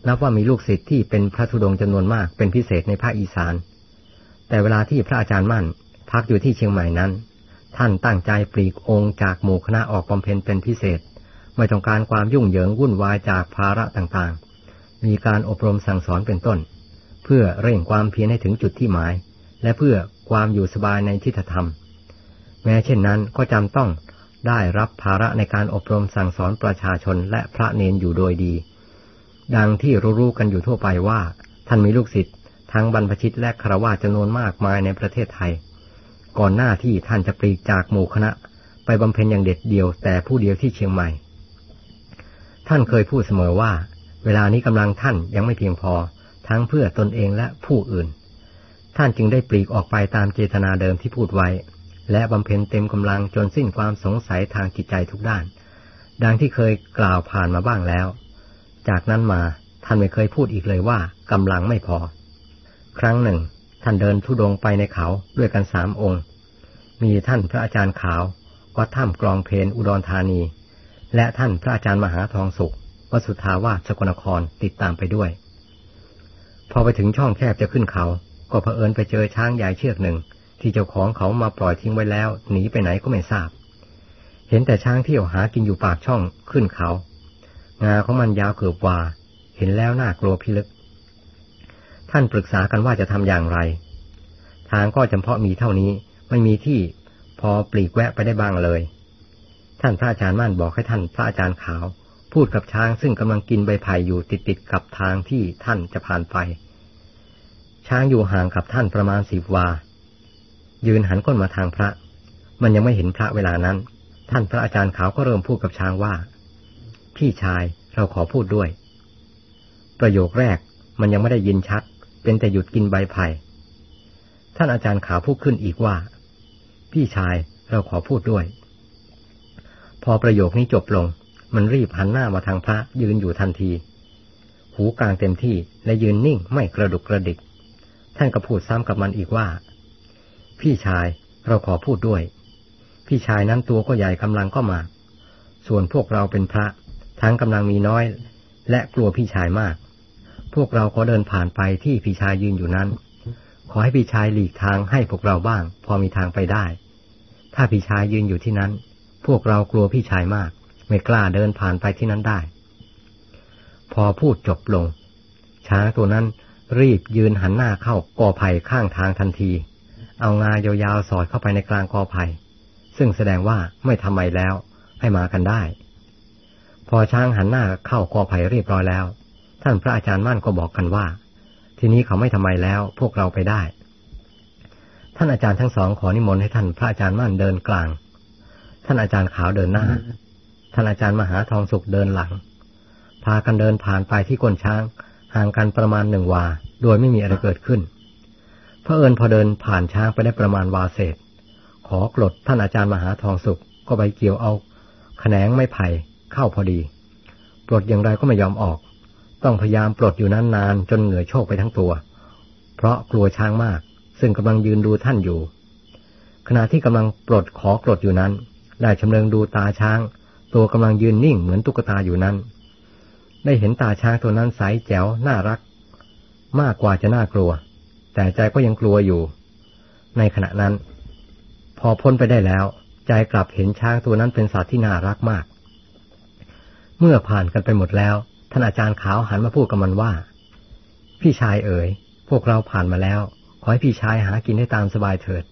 นับว่ามีลูกศิษย์ที่เป็นพระธุดงจำนวนมากเป็นพิเศษในภาคอีสาน แต่เวลาที่พระอาจารย์มั่น พักอยู่ที่เชียงใหม่นั้น ท่านตั้งใจปลีกองค์จากหมู่คณะออกบำเพ็ญเป็นพิเศษ ไม่ต้องการความยุ่งเหยิงวุ่นวายจากภาระต่างๆ มีการอบรมสั่งสอนเป็นต้น เพื่อเร่งความเพียรให้ถึงจุดที่หมาย และเพื่อความอยู่สบายในทิฏฐธรรม แม้เช่นนั้นก็จำต้องได้รับภาระในการอบรมสั่งสอนประชาชนและพระเนนอยู่โดยดี ดังที่รู้ๆกันอยู่ทั่วไปว่า ท่านมีลูกศิษย์ทั้งบรรพชิตและครวาจำนวนมากมายในประเทศไทย ก่อนหน้าที่ท่านจะปลีกจากหมู่คณะ ไปบำเพ็ญอย่างเด็ดเดียวแต่ผู้เดียวที่เชียงใหม่ ท่านเคยพูดเสมอว่า เวลานี้กำลังท่านยังไม่เพียงพอ ทั้งเพื่อตนเองและผู้อื่น ท่านจึงได้ปลีกออกไปตามเจตนาเดิมที่พูดไว้ และบำเพ็ญเต็มกำลังจนสิ้นความสงสัยทางจิตใจทุกด้าน ดังที่เคยกล่าวผ่านมาบ้างแล้ว จากนั้นมาท่านไม่เคยพูดอีกเลยว่ากำลังไม่พอ ครั้งหนึ่ง ท่านเดินทุดงไปในเขาด้วยกันสามองค์ มีท่านพระอาจารย์ขาววัดถ้ำกรองเพนอุดรธานี และท่านพระอาจารย์มหาทองสุขวัดสุทาวาสสกลนครติดตามไปด้วย พอไปถึงช่องแคบจะขึ้นเขา ก็เผอิญไปเจอช้างใหญ่เชือกหนึ่ง ที่เจ้าของเขามาปล่อยทิ้งไว้แล้ว หนีไปไหนก็ไม่ทราบ เห็นแต่ช้างเที่ยวหากินอยู่ปากช่องขึ้นเขา งาของมันยาวเกือบวาเห็นแล้วน่ากลัวพิลึก ท่านปรึกษากันว่าจะทำอย่างไร ทางก็จำเพาะมีเท่านี้ ไม่มีที่พอปลีกแวะไปได้บ้างเลย ท่านพระอาจารย์มั่นบอกให้ท่านพระอาจารย์ขาว พูดกับช้างซึ่งกำลังกินใบไผ่อยู่ติดติดกับทางที่ท่านจะผ่านไป ช้างอยู่ห่างกับท่านประมาณสิบวา ยืนหันก้นมาทางพระ มันยังไม่เห็นพระเวลานั้น ท่านพระอาจารย์ขาวก็เริ่มพูดกับช้างว่า พี่ชายเราขอพูดด้วย ประโยคแรกมันยังไม่ได้ยินชัด เป็นแต่หยุดกินใบไผ่ท่านอาจารย์ขาวพูดขึ้นอีกว่า พี่ชายเราขอพูดด้วย พอประโยคนี้จบลง มันรีบหันหน้ามาทางพระยืนอยู่ทันที หูกลางเต็มที่และยืนนิ่งไม่กระดุกกระดิก ท่านก็พูดซ้ำกับมันอีกว่า พี่ชายเราขอพูดด้วย พี่ชายนั้นตัวก็ใหญ่กำลังก็มา ส่วนพวกเราเป็นพระ ทั้งกำลังมีน้อย และกลัวพี่ชายมาก พวกเราขอเดินผ่านไปที่พี่ชายยืนอยู่นั้น ขอให้พี่ชายหลีกทางให้พวกเราบ้าง พอมีทางไปได้ ถ้าพี่ชายยืนอยู่ที่นั้น พวกเรากลัวพี่ชายมาก ไม่กล้าเดินผ่านไปที่นั้นได้ พอพูดจบลง ช้างตัวนั้นรีบยืนหันหน้าเข้ากอไผ่ข้างทางทันที เอางายาวๆสอดเข้าไปในกลางกอไผ่ซึ่งแสดงว่าไม่ทำไมแล้วให้มากันได้ พอช้างหันหน้าเข้ากอไผ่เรียบร้อยแล้ว ท่านพระอาจารย์มั่นก็บอกกันว่า ทีนี้เขาไม่ทำไมแล้วพวกเราไปได้ ท่านอาจารย์ทั้งสองขอนิมนต์ให้ท่านพระอาจารย์มั่นเดินกลาง ท่านอาจารย์ขาวเดินหน้า ท่านอาจารย์มหาทองสุขเดินหลัง พากันเดินผ่านไปที่ก้นช้าง ห่างกันประมาณหนึ่งวา โดยไม่มีอะไรเกิดขึ้นพระเอิญพอเดินผ่านช้างไปได้ประมาณวาเศษ ขอกรดท่านอาจารย์มหาทองสุขก็ไปเกี่ยวเอาแขนงไม้ไผ่ เข้าพอดี ปลดอย่างไรก็ไม่ยอมออก ต้องพยายามปลดอยู่นั้นนานจนเหงื่อโชกไปทั้งตัว เพราะกลัวช้างมาก ซึ่งกำลังยืนดูท่านอยู่ ขณะที่กำลังปลดขอกรดอยู่นั้น ได้ชำเลืองดูตาช้าง ตัวกำลังยืนนิ่งเหมือนตุ๊กตาอยู่นั้น ได้เห็นตาช้างตัวนั้นใสแจ๋วน่ารัก มากกว่าจะน่ากลัว แต่ใจก็ยังกลัวอยู่ ในขณะนั้น พอพ้นไปได้แล้ว ใจกลับเห็นช้างตัวนั้นเป็นสัตว์ที่น่ารักมาก เมื่อผ่านกันไปหมดแล้ว ท่านอาจารย์ขาวหันมาพูดกับมันว่า พี่ชายเอ๋ย พวกเราผ่านมาแล้ว ขอให้พี่ชายหากินได้ตามสบายเถิด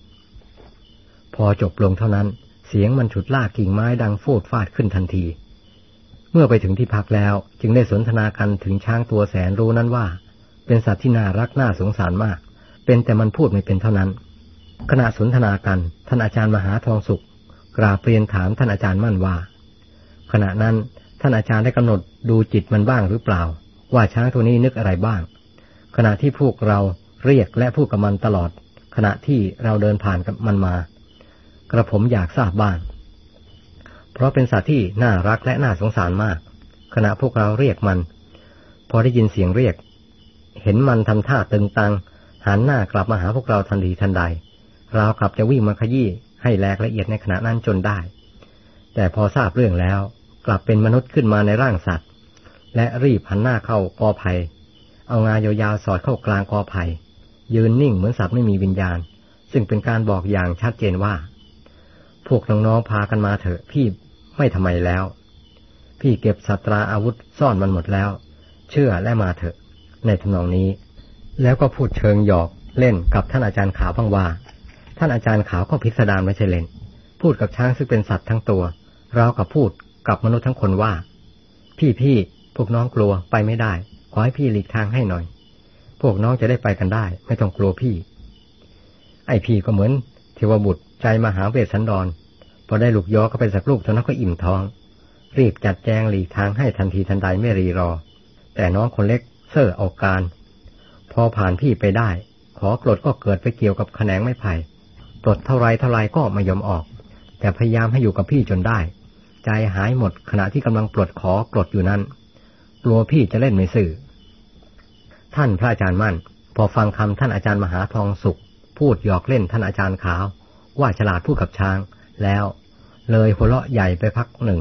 พอจบลงเท่านั้น เสียงมันฉุดลากกิ่งไม้ดังโฟดฟาดขึ้นทันที เมื่อไปถึงที่พักแล้ว จึงได้สนทนากันถึงช้างตัวแสนรู้นั้นว่า เป็นสัตว์ที่น่ารักน่าสงสารมาก เป็นแต่มันพูดไม่เป็นเท่านั้น ขณะสนทนากันท่านอาจารย์มหาทองสุขกราบเรียนถามท่านอาจารย์มั่นว่า ขณะนั้น ท่านอาจารย์ได้กำหนดดูจิตมันบ้างหรือเปล่า ว่าช้างตัวนี้นึกอะไรบ้าง ขณะที่พวกเราเรียกและพูดกับมันตลอด ขณะที่เราเดินผ่านกับมันมา กระผมอยากทราบบ้าง เพราะเป็นสัตว์ที่น่ารักและน่าสงสารมาก ขณะพวกเราเรียกมัน พอได้ยินเสียงเรียก เห็นมันทำท่าตึงตังหันหน้ากลับมาหาพวกเราทันทีทันใดเรากลับจะวิ่งมาขยี้ให้แหลกละเอียดในขณะนั้นจนได้ แต่พอทราบเรื่องแล้ว กลับเป็นมนุษย์ขึ้นมาในร่างสัตว์ และรีบหันหน้าเข้ากอไผ่เอางายาวๆสอดเข้ากลางกอไผ่ยืนนิ่งเหมือนสัตว์ไม่มีวิญญาณ ซึ่งเป็นการบอกอย่างชัดเจนว่า พวกน้องๆพากันมาเถอะพี่ไม่ทำไมแล้ว พี่เก็บสัตราอาวุธซ่อนมันหมดแล้ว เชื่อและมาเถอะ ในทำนองนี้ แล้วก็พูดเชิงหยอกเล่นกับท่านอาจารย์ขาวบ้างว่า ท่านอาจารย์ขาวก็พิสดารไม่ใช่เล่น พูดกับช้างซึ่งเป็นสัตว์ทั้งตัวเรากับพูด กับมนุษย์ทั้งคนว่า พี่พี่พวกน้องกลัวไปไม่ได้ ขอให้พี่หลีกทางให้หน่อย พวกน้องจะได้ไปกันได้ ไม่ต้องกลัวพี่ ไอพี่ก็เหมือนเทวบุตรใจมหาเวสสันดร พอได้ลูกยอก็ไปสักลูกเท่านั้นก็อิ่มท้อง รีบจัดแจงหลีกทางให้ทันทีทันใดไม่รีรอ แต่น้องคนเล็กเซ่อเอาการ พอผ่านพี่ไปได้ ขอกรดก็เกิดไปเกี่ยวกับแขนงไม้ไผ่ปลดเท่าไรเท่าไรก็ไม่ยอมออก แต่พยายามให้อยู่กับพี่จนได้ ใจหายหมดขณะที่กำลังปลดขอกลดอยู่นั้น กลัวพี่จะเล่นไม่สื่อ ท่านพระอาจารย์มั่น พอฟังคำท่านอาจารย์มหาทองสุข พูดหยอกเล่นท่านอาจารย์ขาว ว่าฉลาดพูดกับช้าง แล้ว เลยหัวเราะใหญ่ไปพักหนึ่ง